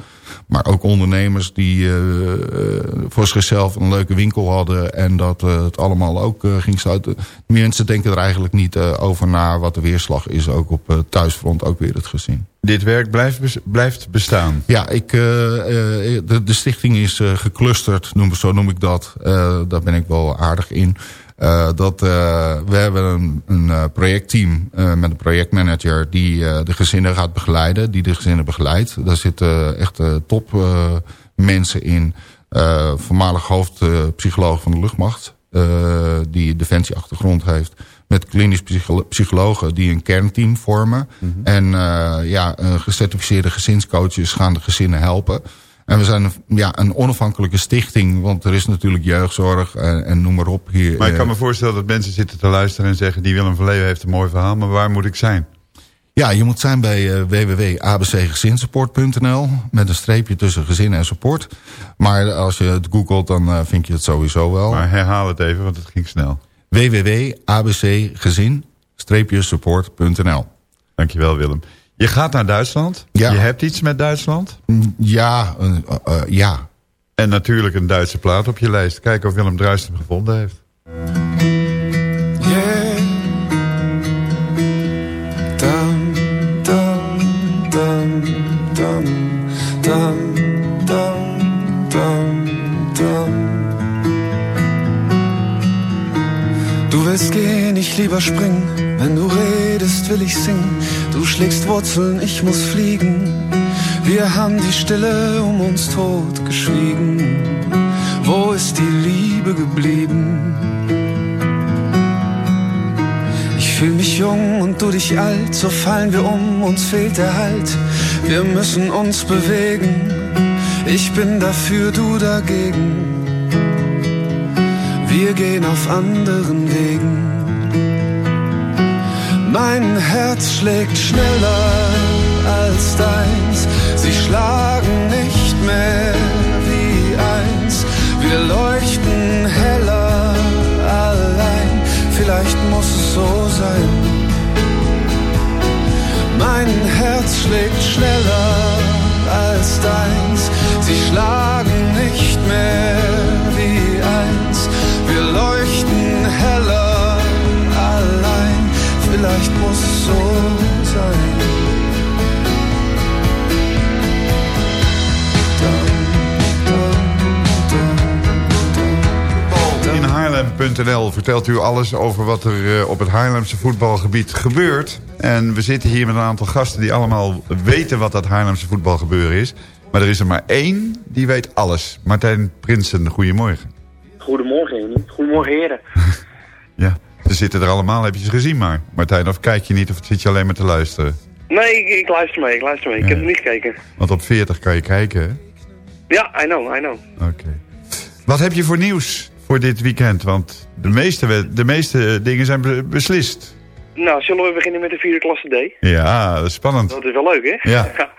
maar ook ondernemers die uh, voor zichzelf een leuke winkel hadden... en dat het allemaal ook ging sluiten. Mensen denken er eigenlijk niet over na wat de weerslag is. Ook op thuisfront ook weer het gezien. Dit werk blijft, blijft bestaan? Ja, ik, de, de, stichting is geclusterd, noem, zo noem ik dat. daar ben ik wel aardig in... Uh, dat, uh, we hebben een, een uh, projectteam met een projectmanager die de gezinnen gaat begeleiden. Die de gezinnen begeleidt. Daar zitten echt top mensen in. voormalig hoofdpsycholoog van de luchtmacht. die defensieachtergrond heeft. Met klinisch psychologen die een kernteam vormen. Mm -hmm. En ja, gecertificeerde gezinscoaches gaan de gezinnen helpen. En we zijn ja, een onafhankelijke stichting, want er is natuurlijk jeugdzorg en, en noem maar op. Hier, maar ik kan me voorstellen dat mensen zitten te luisteren en zeggen... die Willem van Leeuwen heeft een mooi verhaal, maar waar moet ik zijn? Ja, je moet zijn bij uh, www.abcgezinsupport.nl met een streepje tussen gezin en support. Maar als je het googelt, dan uh, vind je het sowieso wel. Maar herhaal het even, want het ging snel. www.abcgezin-support.nl Dankjewel Willem. Je gaat naar Duitsland. Ja. Je hebt iets met Duitsland. Mm, ja, uh, ja. En natuurlijk een Duitse plaat op je lijst. Kijk of Willem Druist hem gevonden heeft. Yeah. Du willst gehen, ich lieber springen. Wenn du redest, will ich singen Du schlägst Wurzeln, ich muss fliegen. Wir haben die Stille um uns tot geschwiegen. Wo ist die Liebe geblieben? Ich fühl mich jung und du dich alt, so fallen wir um, uns fehlt der Halt. Wir müssen uns bewegen. Ich bin dafür, du dagegen. Wir gehen auf anderen Wegen. Mein Herz schlägt schneller als deins. Sie schlagen nicht mehr wie eins. Wir leuchten heller allein. Vielleicht muss es so sein. Mein Herz schlägt schneller als deins. Sie schlagen nicht mehr wie eins. Wir leuchten Vielleicht muss es so sein. In Haarlem.nl vertelt u alles over wat er eh, op het Haarlemse voetbalgebied gebeurt. En we zitten hier met een aantal gasten die allemaal weten wat dat Haarlemse voetbalgebeuren is. Maar er is er maar één die weet alles. Martijn Prinsen, goedemorgen. Goedemorgen. Goedemorgen, heren. Ja, ze zitten er allemaal, heb je ze gezien maar. Martijn, of kijk je niet of zit je alleen maar te luisteren? Nee, ik, ik luister mee, ik luister mee. Ik heb er niet gekeken. Want op 40 kan je kijken, hè? Ja, I know, I know. Oké. Wat heb je voor nieuws voor dit weekend? Want de meeste, de meeste dingen zijn be- beslist. Nou, zullen we beginnen met de vierde klasse D? Ja, dat is spannend. Dat is wel leuk, hè? Ja.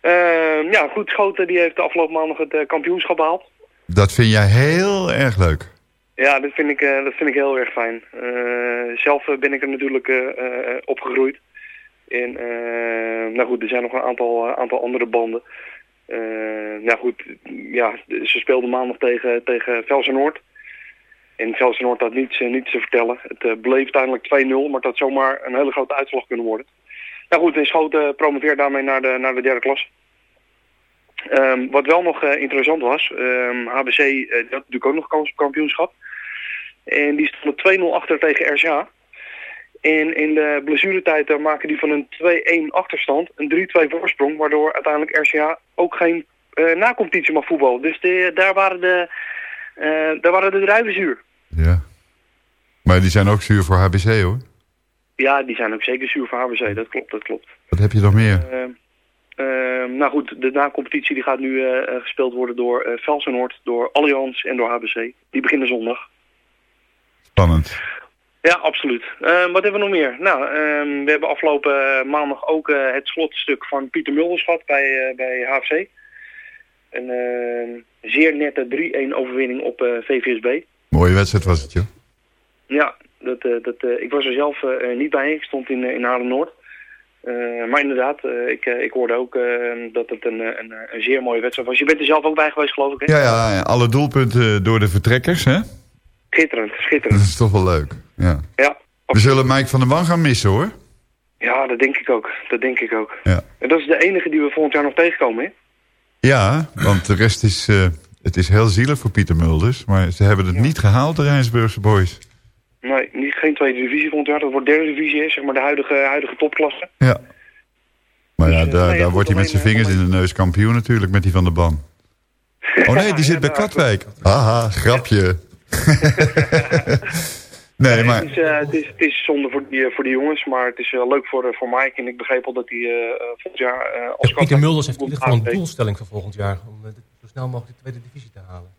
Ehm, ja, goed, Schoten die heeft de afgelopen maandag het eh, kampioenschap behaald. Dat vind jij heel erg leuk. Ja, dat vind ik, eh, dat vind ik heel erg fijn. Eh, zelf eh, ben ik er natuurlijk opgegroeid. En, nou goed, er zijn nog een aantal, aantal andere banden. Nou goed, ja, ze speelden maandag tegen, tegen Velsen Noord. En Velsen Noord had niets, niets te vertellen. Het bleef uiteindelijk 2-0, maar had zomaar een hele grote uitslag kunnen worden. Nou goed, en Schoten promoveert daarmee naar de, naar de derde klas. Ehm, wat wel nog interessant was, ehm, HBC eh, die had natuurlijk ook nog kans op kampioenschap. En die stonden 2-0 achter tegen RCA. En in de blessuretijd maken die van een 2-1 achterstand een 3-2 voorsprong. Waardoor uiteindelijk RCA ook geen eh nacompetitie mag voetballen. Dus de, daar, waren de, eh, daar waren de druiven zuur. Ja. Maar die zijn ook zuur voor HBC, hoor. Ja, die zijn ook zeker zuur voor HBC. Dat klopt, dat klopt. Wat heb je nog meer? Ehm, nou goed, de na-competitie die gaat nu gespeeld worden door Velsen-Noord, door Allianz en door HBC. Die beginnen zondag. Spannend. Ja, absoluut. Ehm, wat hebben we nog meer? Nou, ehm, we hebben afgelopen eh, maandag ook eh, het slotstuk van Pieter Mulders gehad bij, eh, bij HFC. Een ehm, zeer nette 3-1 overwinning op VVSB. Mooie wedstrijd was het, joh. Ja, dat, dat, ik was er zelf niet bij. Ik stond in, in Haarlem-Noord. Maar inderdaad, ik, ik hoorde ook dat het een, een, een zeer mooie wedstrijd was. Je bent er zelf ook bij geweest, geloof ik, hè? Ja, ja, alle doelpunten door de vertrekkers, hè? Schitterend, Dat schitterend. is toch wel leuk. Ja. Ja, We zullen Mike van der Wan gaan missen, hoor. ja, dat denk ik ook. Dat denk ik ook. Ja. En dat is de enige die we volgend jaar nog tegenkomen, hè? Ja, want de rest is... eh, het is heel zielig voor Pieter Mulders. Maar ze hebben het niet gehaald, de Rijnsburgse boys. Nee, niet, geen tweede divisie volgend jaar. Dat wordt derde divisie, hè, zeg maar de huidige, huidige topklasse. Ja. Maar ja, daar, nou ja, daar goed, wordt hij met zijn alleen, vingers in de neus kampioen natuurlijk, met die van de Ban. Oh nee, die zit bij Katwijk. Haha, grapje. nee, maar... Het is, eh, het, is, het is zonde voor die, voor die jongens, maar het is wel leuk voor, eh, voor Mike. En ik begreep al dat hij eh, eh, volgend jaar eh, als Pieter Mulders heeft in ieder geval een doelstelling voor volgend jaar... om eh, zo snel mogelijk de tweede divisie te halen.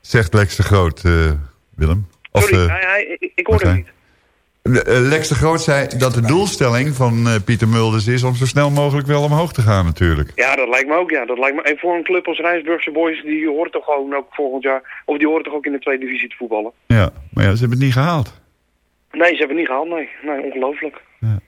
Zegt Lex de Groot, eh, Willem. Of, Sorry, eh, hij, hij, ik, ik hoorde het niet. Eh, Lex de Groot zei dat de doelstelling van eh, Pieter Mulders is... om zo snel mogelijk wel omhoog te gaan natuurlijk. Ja, dat lijkt me ook, ja. Dat lijkt me, en voor een club als Rijnsburgse Boys, die horen toch gewoon ook volgend jaar... of die horen toch ook in de tweede divisie te voetballen. Ja, maar ja, ze hebben het niet gehaald. Nee, ze hebben het niet gehaald, nee. Nee, ongelooflijk. Ja.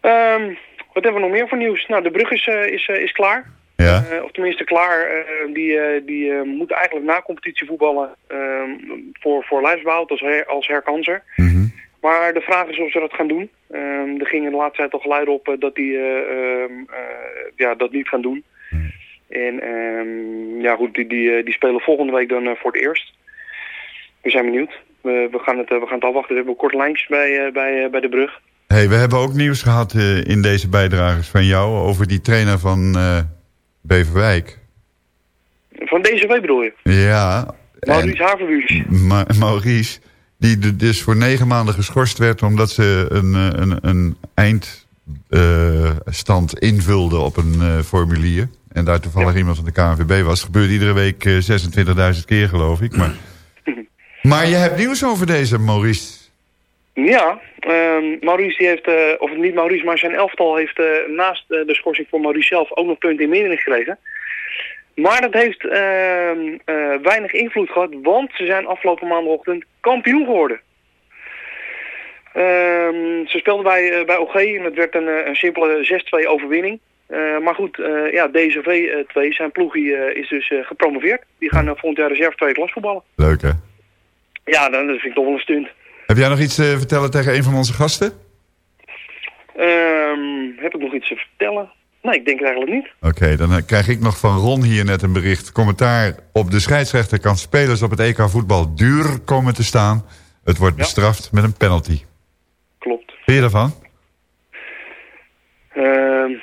Ehm, wat hebben we nog meer voor nieuws? Nou, de brug is, eh, is, is klaar. Ja. Eh, of tenminste klaar. Eh, die eh, die moeten eigenlijk na competitie voetballen ehm, voor, voor lijfsbehoud als, her, als herkanser. Maar de vraag is of ze dat gaan doen. Ehm, er gingen de laatste tijd al geluiden op dat die eh, ehm, eh, ja, dat niet gaan doen. En ehm, ja goed, die, die, die spelen volgende week dan voor het eerst. We zijn benieuwd. we, we, gaan het, we gaan het afwachten. We hebben kort lijntjes bij, bij, bij de brug. hey, we hebben ook nieuws gehad in deze bijdragers van jou... over die trainer van Beverwijk. Van deze week bedoel je? Ja. Maurice Haverbuurs. Ma Maurice, die dus voor negen maanden geschorst werd... omdat ze een, een, een eindstand invulde op een formulier en daar toevallig iemand van de KNVB was. Het gebeurt iedere week 26.000 keer, geloof ik. Maar, maar je hebt nieuws over deze Maurice. Ja, uh, Maurice heeft, uh, of niet Maurice, maar zijn elftal heeft uh, naast uh, de schorsing voor Maurice zelf ook nog punten in mindering gekregen. Maar dat heeft ehm, weinig invloed gehad, want ze zijn afgelopen maandagochtend kampioen geworden. Ehm, ze speelden bij, bij OG en het werd een, een simpele 6-2 overwinning. Maar goed, ja, DZV 2, zijn ploegie is dus gepromoveerd. Die gaan volgend jaar reserve 2 klas voetballen. Leuk hè? Ja, dat vind ik toch wel een stunt. Heb jij nog iets te vertellen tegen een van onze gasten? Um, heb ik nog iets te vertellen? Nee, ik denk het eigenlijk niet. Oké, dan krijg ik nog van Ron hier net een bericht. Commentaar op de scheidsrechter kan spelers op het EK voetbal duur komen te staan. Het wordt ja. bestraft met een penalty. Klopt. Vind je daarvan? Uh,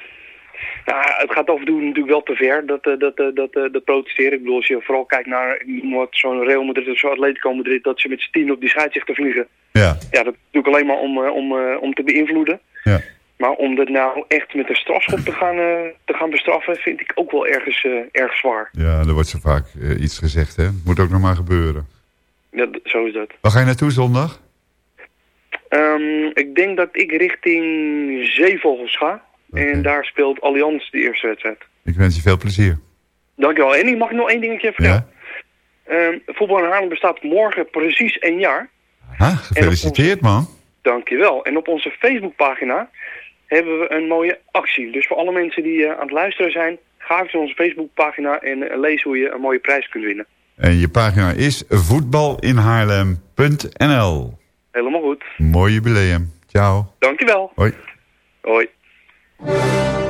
nou, het gaat af en toe natuurlijk wel te ver, dat, dat, dat, dat, dat protesteren. Ik bedoel, als je vooral kijkt naar zo'n Real Madrid of zo'n Atletico Madrid... dat ze met z'n tien op die scheidsrechter vliegen. Ja. Ja, dat is natuurlijk alleen maar om, om, om te beïnvloeden. Ja. Maar om dat nou echt met een strafschop te gaan, te gaan bestraffen... vind ik ook wel ergens, uh, erg zwaar. Ja, er wordt zo vaak uh, iets gezegd, hè. Moet ook nog maar gebeuren. Ja, zo is dat. Waar ga je naartoe zondag? Um, ik denk dat ik richting Zeevogels ga. Okay. En daar speelt Allianz de eerste wedstrijd. Ik wens je veel plezier. Dankjewel. En ik mag nog één dingetje vertellen. Ja? Um, voetbal in Haarlem bestaat morgen precies een jaar. Gefeliciteerd onze... man. Dankjewel. En op onze Facebookpagina hebben we een mooie actie. Dus voor alle mensen die uh, aan het luisteren zijn, ga even naar onze Facebookpagina en uh, lees hoe je een mooie prijs kunt winnen. En je pagina is voetbalinhaarlem.nl Helemaal goed. Mooi jubileum. Ciao. Dankjewel. Hoi. Hoi. Música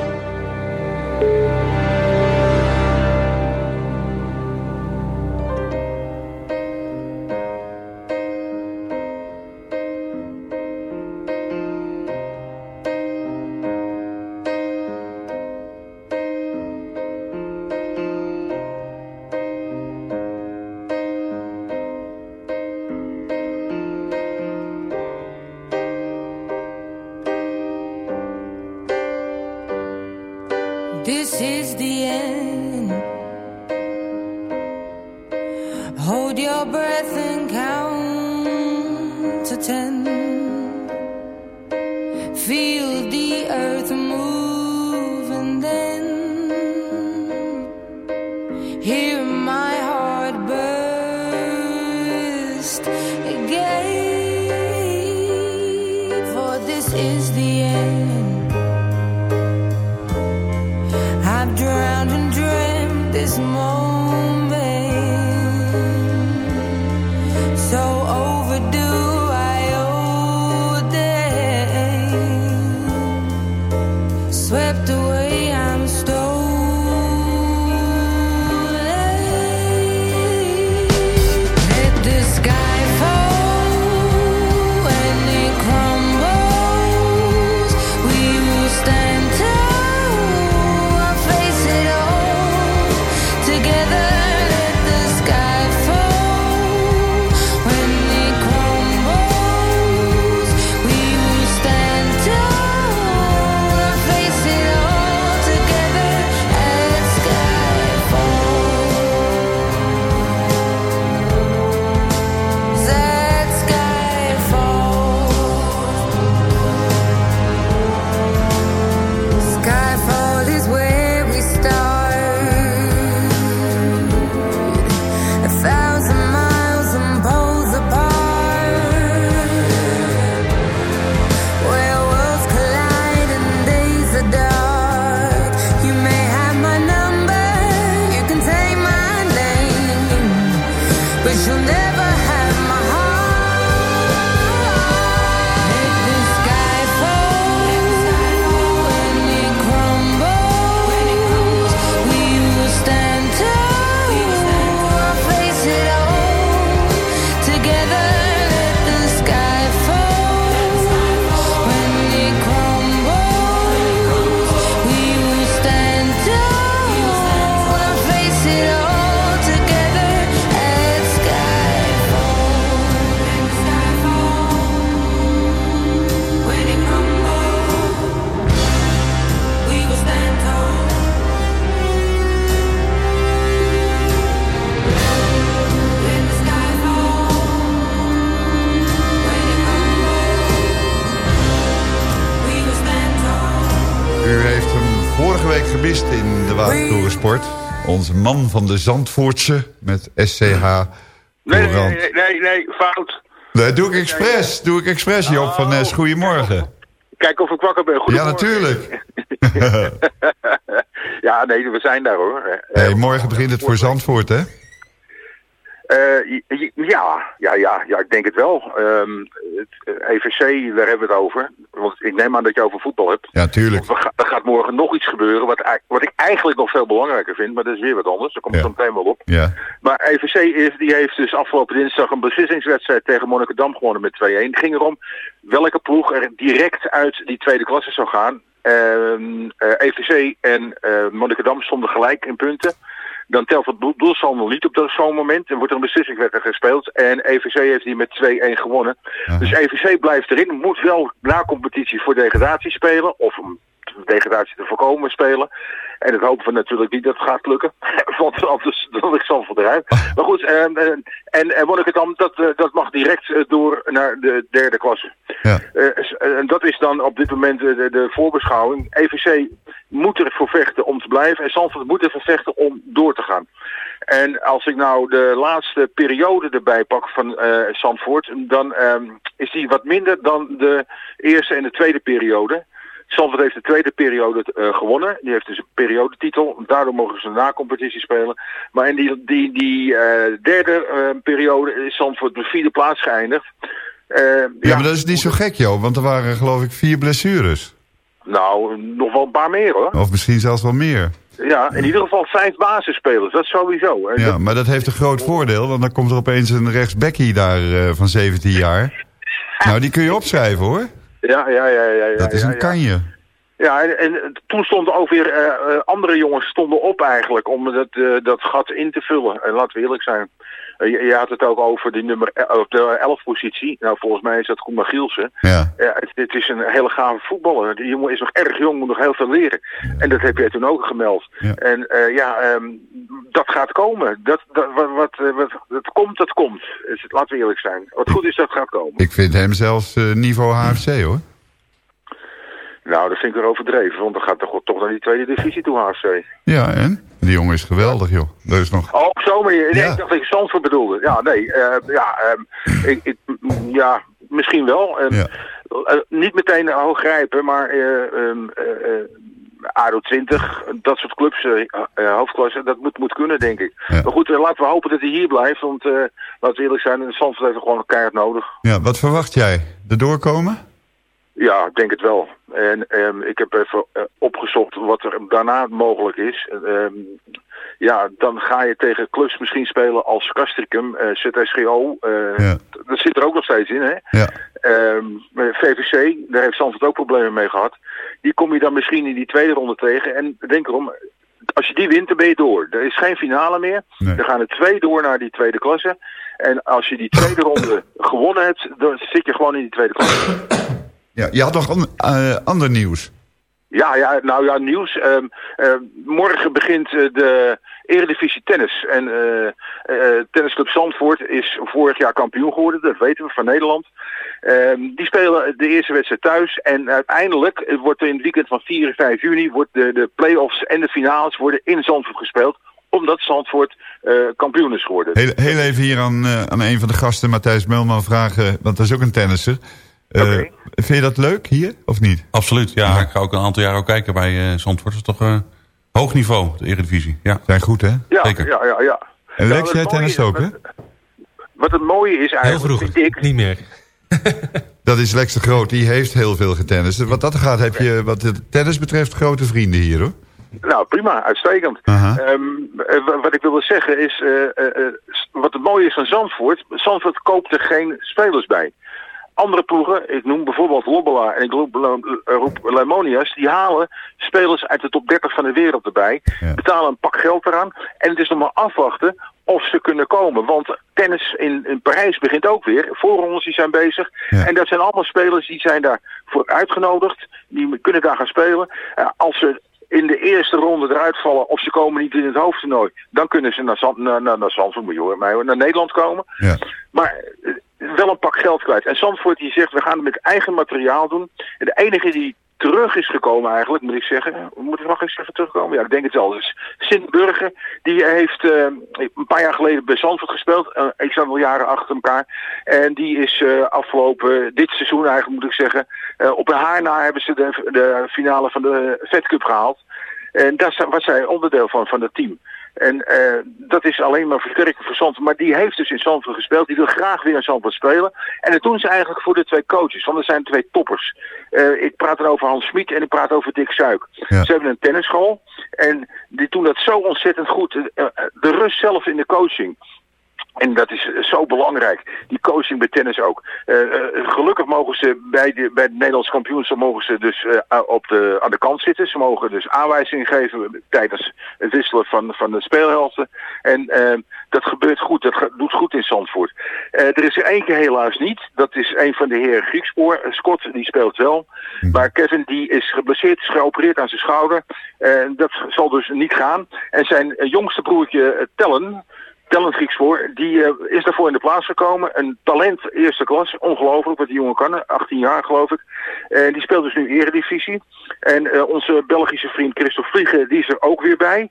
man van de Zandvoortse met SCH Nee, nee, nee, nee, nee, fout. Dat doe ik expres. Doe ik expres, Job van Nes. Goedemorgen. Kijk of ik wakker ben. Ja, natuurlijk. ja, nee, we zijn daar hoor. Hey, morgen begint het voor Zandvoort, hè? Eh, ja, ja, ja, ja, ik denk het wel. Ehm, het eh, EVC, daar hebben we het over. Want ik neem aan dat je over voetbal hebt. Ja, tuurlijk. Ga- er gaat morgen nog iets gebeuren wat, wat ik eigenlijk nog veel belangrijker vind. Maar dat is weer wat anders. Daar komt het Ja. zo meteen wel op. Ja. Maar EVC is, die heeft dus afgelopen dinsdag een beslissingswedstrijd tegen Monnikendam gewonnen met 2-1. Het ging erom welke ploeg er direct uit die tweede klasse zou gaan. Ehm, eh, EVC en eh Monnikendam stonden gelijk in punten. Dan telt het doel- doelsaldo niet op dat- zo'n moment. En wordt er een beslissingswedstrijd gespeeld. En EVC heeft die met 2-1 gewonnen. Dus EVC blijft erin. Moet wel na competitie voor degradatie spelen. Of om degradatie te voorkomen spelen. En dat hopen we natuurlijk niet dat het gaat lukken. Want anders dan ligt Zandvoort eruit. Maar goed, en, en, en, en Monnikendam, dat, eh, dat mag direct eh, door naar de derde klasse. Ja. Eh, en dat is dan op dit moment de, de voorbeschouwing. EVC moet ervoor vechten om te blijven. En Zandvoort moet ervoor vechten om door te gaan. En als ik nou de laatste periode erbij pak van Zandvoort... dan ehm, is die wat minder dan de eerste en de tweede periode. Zandvoort heeft de tweede periode eh, gewonnen. Die heeft dus een periodetitel. Daardoor mogen ze een na-competitie spelen. Maar in die, die, die eh, derde eh, periode is Zandvoort de vierde plaats geëindigd. Eh, Ja, maar dat is niet zo gek, joh. Want er waren geloof ik vier blessures. Nou, nog wel een paar meer hoor. Of misschien zelfs wel meer. Ja, in ieder geval vijf basisspelers. Dat sowieso. En Ja, dat- maar dat heeft een groot voordeel. Want dan komt er opeens een rechtsbackie daar van 17 jaar. Nou, die kun je opschrijven, hoor. Ja, ja, ja, ja, ja. Dat is een kanje. Ja, en, en toen stonden ook weer eh, eh, andere jongens stonden op eigenlijk om dat, eh, dat gat in te vullen. En laten we eerlijk zijn. Eh, je, je had het ook over die nummer eh, op de 11 positie. Nou, volgens mij is dat Koen Gielsen. Ja. Ja, het, het is een hele gave voetballer. Die jongen is nog erg jong, moet nog heel veel leren. En dat heb jij toen ook gemeld. Ja. En eh, ja, ehm, dat gaat komen. Dat, dat, wat, wat, eh, wat, dat komt, dat komt. Dus, laten we eerlijk zijn. Wat goed is, dat gaat komen. Ik vind hem zelfs eh, niveau HFC, hoor. Nou, dat vind ik weer overdreven. Want dan gaat toch, toch naar die tweede divisie toe, HFC. Ja, en? Die jongen is geweldig, joh. Er is nog... Oh, op zo'n manier. Nee, Ja. ik dacht dat ik Zandvoort bedoelde. Ja, nee. eh, ja, ehm, ik, ik, ja, misschien wel. Ehm, Ja. eh, niet meteen hoog grijpen, maar eh, ehm, eh, eh, ADO 20, dat soort clubs, eh, hoofdklasse, dat moet, moet kunnen, denk ik. Ja. Maar goed, laten we hopen dat hij hier blijft. Want eh, laten we eerlijk zijn, Zandvoort heeft er gewoon een keihard nodig. Ja, wat verwacht jij? De doorkomen? Ja, ik denk het wel. En ehm, ik heb even eh, opgezocht wat er daarna mogelijk is. Ehm, ja, dan ga je tegen clubs misschien spelen als Castricum, eh, ZSGO. eh, Ja. Dat zit er ook nog steeds in, hè? Ja. Ehm, VVC, daar heeft Zandvoort ook problemen mee gehad. Die kom je dan misschien in die tweede ronde tegen. En denk erom, als je die wint, dan ben je door. Er is geen finale meer. Nee. Er gaan er twee door naar die tweede klasse. En als je die tweede ronde gewonnen hebt, dan zit je gewoon in die tweede klasse. Ja, je had nog an- eh, ander nieuws. Ja, ja, nou ja, nieuws. Ehm, ehm, morgen begint eh, de Eredivisie Tennis. En eh Tennisclub Zandvoort is vorig jaar kampioen geworden, dat weten we, van Nederland. Ehm, die spelen de eerste wedstrijd thuis. En uiteindelijk wordt er in het weekend van 4 en 5 juni... wordt de, de play-offs en de finales worden in Zandvoort gespeeld. Omdat Zandvoort eh, kampioen is geworden. Heel, heel even hier aan, aan een van de gasten, Matthijs Melman, vragen... want dat is ook een tennisser. Eh, Vind je dat leuk hier, of niet? Absoluut, ja. Ik ga ook een aantal jaren ook kijken bij eh Zandvoort. Dat is toch eh, hoog niveau, de Eredivisie. Ja. Zijn goed, hè? Ja, Zeker. ja, ja, ja. En Lex, het jij tennis is- ook, hè? Wat het mooie is eigenlijk, vind ik... Niet meer. Dat is Lex de Groot, die heeft heel veel getennist. Wat dat gaat, heb je wat het tennis betreft grote vrienden hier, hoor. Nou, prima, uitstekend. Ehm, eh, wa- wat ik wilde zeggen is, eh, eh, eh, wat het mooie is van Zandvoort, Zandvoort koopt er geen spelers bij. Andere ploegen, ik noem bijvoorbeeld Lobbela en ik roep, eh, roep Lemonias, die halen spelers uit de top 30 van de wereld erbij, betalen een pak geld eraan en het is nog maar afwachten of ze kunnen komen. Want tennis in, in Parijs begint ook weer, voorrondes die zijn bezig en dat zijn allemaal spelers die zijn daarvoor uitgenodigd, die kunnen daar gaan spelen. Eh, als ze in de eerste ronde eruit vallen of ze komen niet in het hoofdtoernooi, dan kunnen ze naar, Zand, naar, naar, Zandvoort, hoor, naar Nederland komen. Ja. Maar eh, wel een pak geld kwijt. En Zandvoort die zegt, we gaan het met eigen materiaal doen. En de enige die terug is gekomen eigenlijk, moet ik zeggen. Moet ik nog eens even terugkomen? Ja, ik denk het wel. Dus Sint Burger, die heeft uh, een paar jaar geleden bij Zandvoort gespeeld. Uh, ik zat al jaren achter elkaar. En die is uh, afgelopen, dit seizoen eigenlijk moet ik zeggen, op een haar na hebben ze de, de finale van de Fed Cup gehaald. En daar was zij onderdeel van, van het team. En uh, dat is alleen maar versterking voor Zandvoort. Maar die heeft dus in Zandvoort gespeeld. Die wil graag weer in Zandvoort spelen. En dat doen ze eigenlijk voor de twee coaches. Want er zijn twee toppers. Uh, ik praat dan over Hans Smit en ik praat over Dick Suik. Ja. Ze hebben een tennisschool. En die doen dat zo ontzettend goed. Uh, de rust zelf in de coaching. En dat is zo belangrijk. Die coaching bij tennis ook. Uh, uh, gelukkig mogen ze bij, de, bij het Nederlands kampioenschap mogen ze dus uh, op de, aan de kant zitten. Ze mogen dus aanwijzingen geven tijdens het wisselen van, van de speelhelften. En dat gebeurt goed. Dat doet goed in Zandvoort. er is er één keer helaas niet. Dat is een van de heren Griekspoor. Scott, die speelt wel. Maar Kevin, die is geblesseerd, is geopereerd aan zijn schouder. dat zal dus niet gaan. En zijn jongste broertje Tellen... Talent Griekspoor, die uh, is daarvoor in de plaats gekomen. Een talent eerste klas, ongelooflijk wat die jongen kan, 18 jaar geloof ik. En die speelt dus nu eredivisie. En uh, onze Belgische vriend Christophe Vliegen, die is er ook weer bij.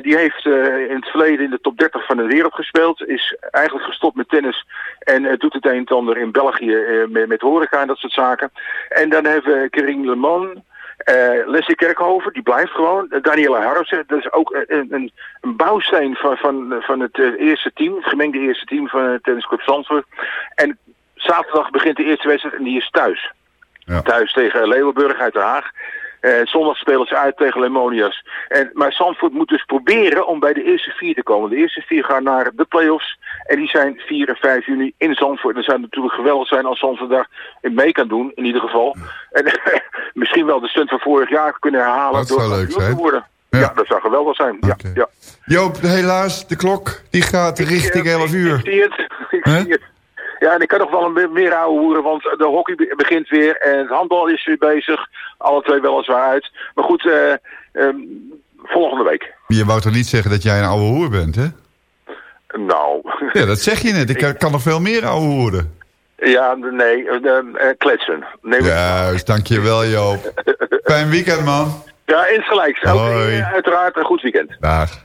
Die heeft in het verleden in de top 30 van de wereld gespeeld. Is eigenlijk gestopt met tennis en doet het een en ander in België met, met horeca en dat soort zaken. En dan hebben we Karim Le Mans... Uh, Leslie Kerkhoven, die blijft gewoon. Uh, Daniela Harmsen, dat is ook een, een, een bouwsteen van, van, van het uh, eerste team, het gemengde eerste team van het tennisclub Zandvoort. En zaterdag begint de eerste wedstrijd en die is thuis. Ja. Thuis tegen Leeuwenburg uit Den Haag. Uh, zondag spelen ze uit tegen Lemonias. En, maar Zandvoort moet dus proberen om bij de eerste vier te komen. De eerste vier gaan naar de play-offs. En die zijn 4 en 5 juni in Zandvoort. En dat zou natuurlijk geweldig zijn als Zandvoort daar mee kan doen, in ieder geval. En misschien wel de stunt van vorig jaar kunnen herhalen. Dat zou leuk zijn. Worden. Ja. ja. dat zou geweldig zijn. Okay. Ja, ja. Joop, helaas, de klok die gaat ik, richting 11 uur. Ik zie het. Ik huh? zie het. Ja, en ik kan nog wel een meer ouwe hoeren, want de hockey begint weer en het handbal is weer bezig. Alle twee weliswaar uit. Maar goed, uh, um, volgende week. Je wou toch niet zeggen dat jij een oude hoer bent, hè? Nou. Ja, dat zeg je net. Ik, kan nog veel meer ouwe hoeren. Ja, nee, uh, uh, kletsen. Nee, Juist, dankjewel Joop. Fijn weekend, man. Ja, insgelijks. Hoi. Ook, uiteraard een goed weekend. Dag.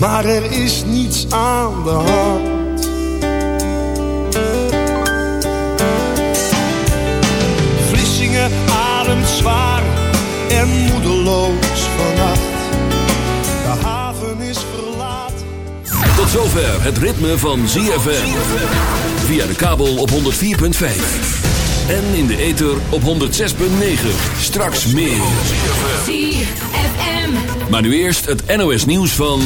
Maar er is niets aan de hand. ademt zwaar en moedeloos vannacht. De haven is verlaten. Tot zover het ritme van ZFM. Via de kabel op 104.5. En in de ether op 106.9. Straks meer. ZFM. Maar nu eerst het NOS nieuws van...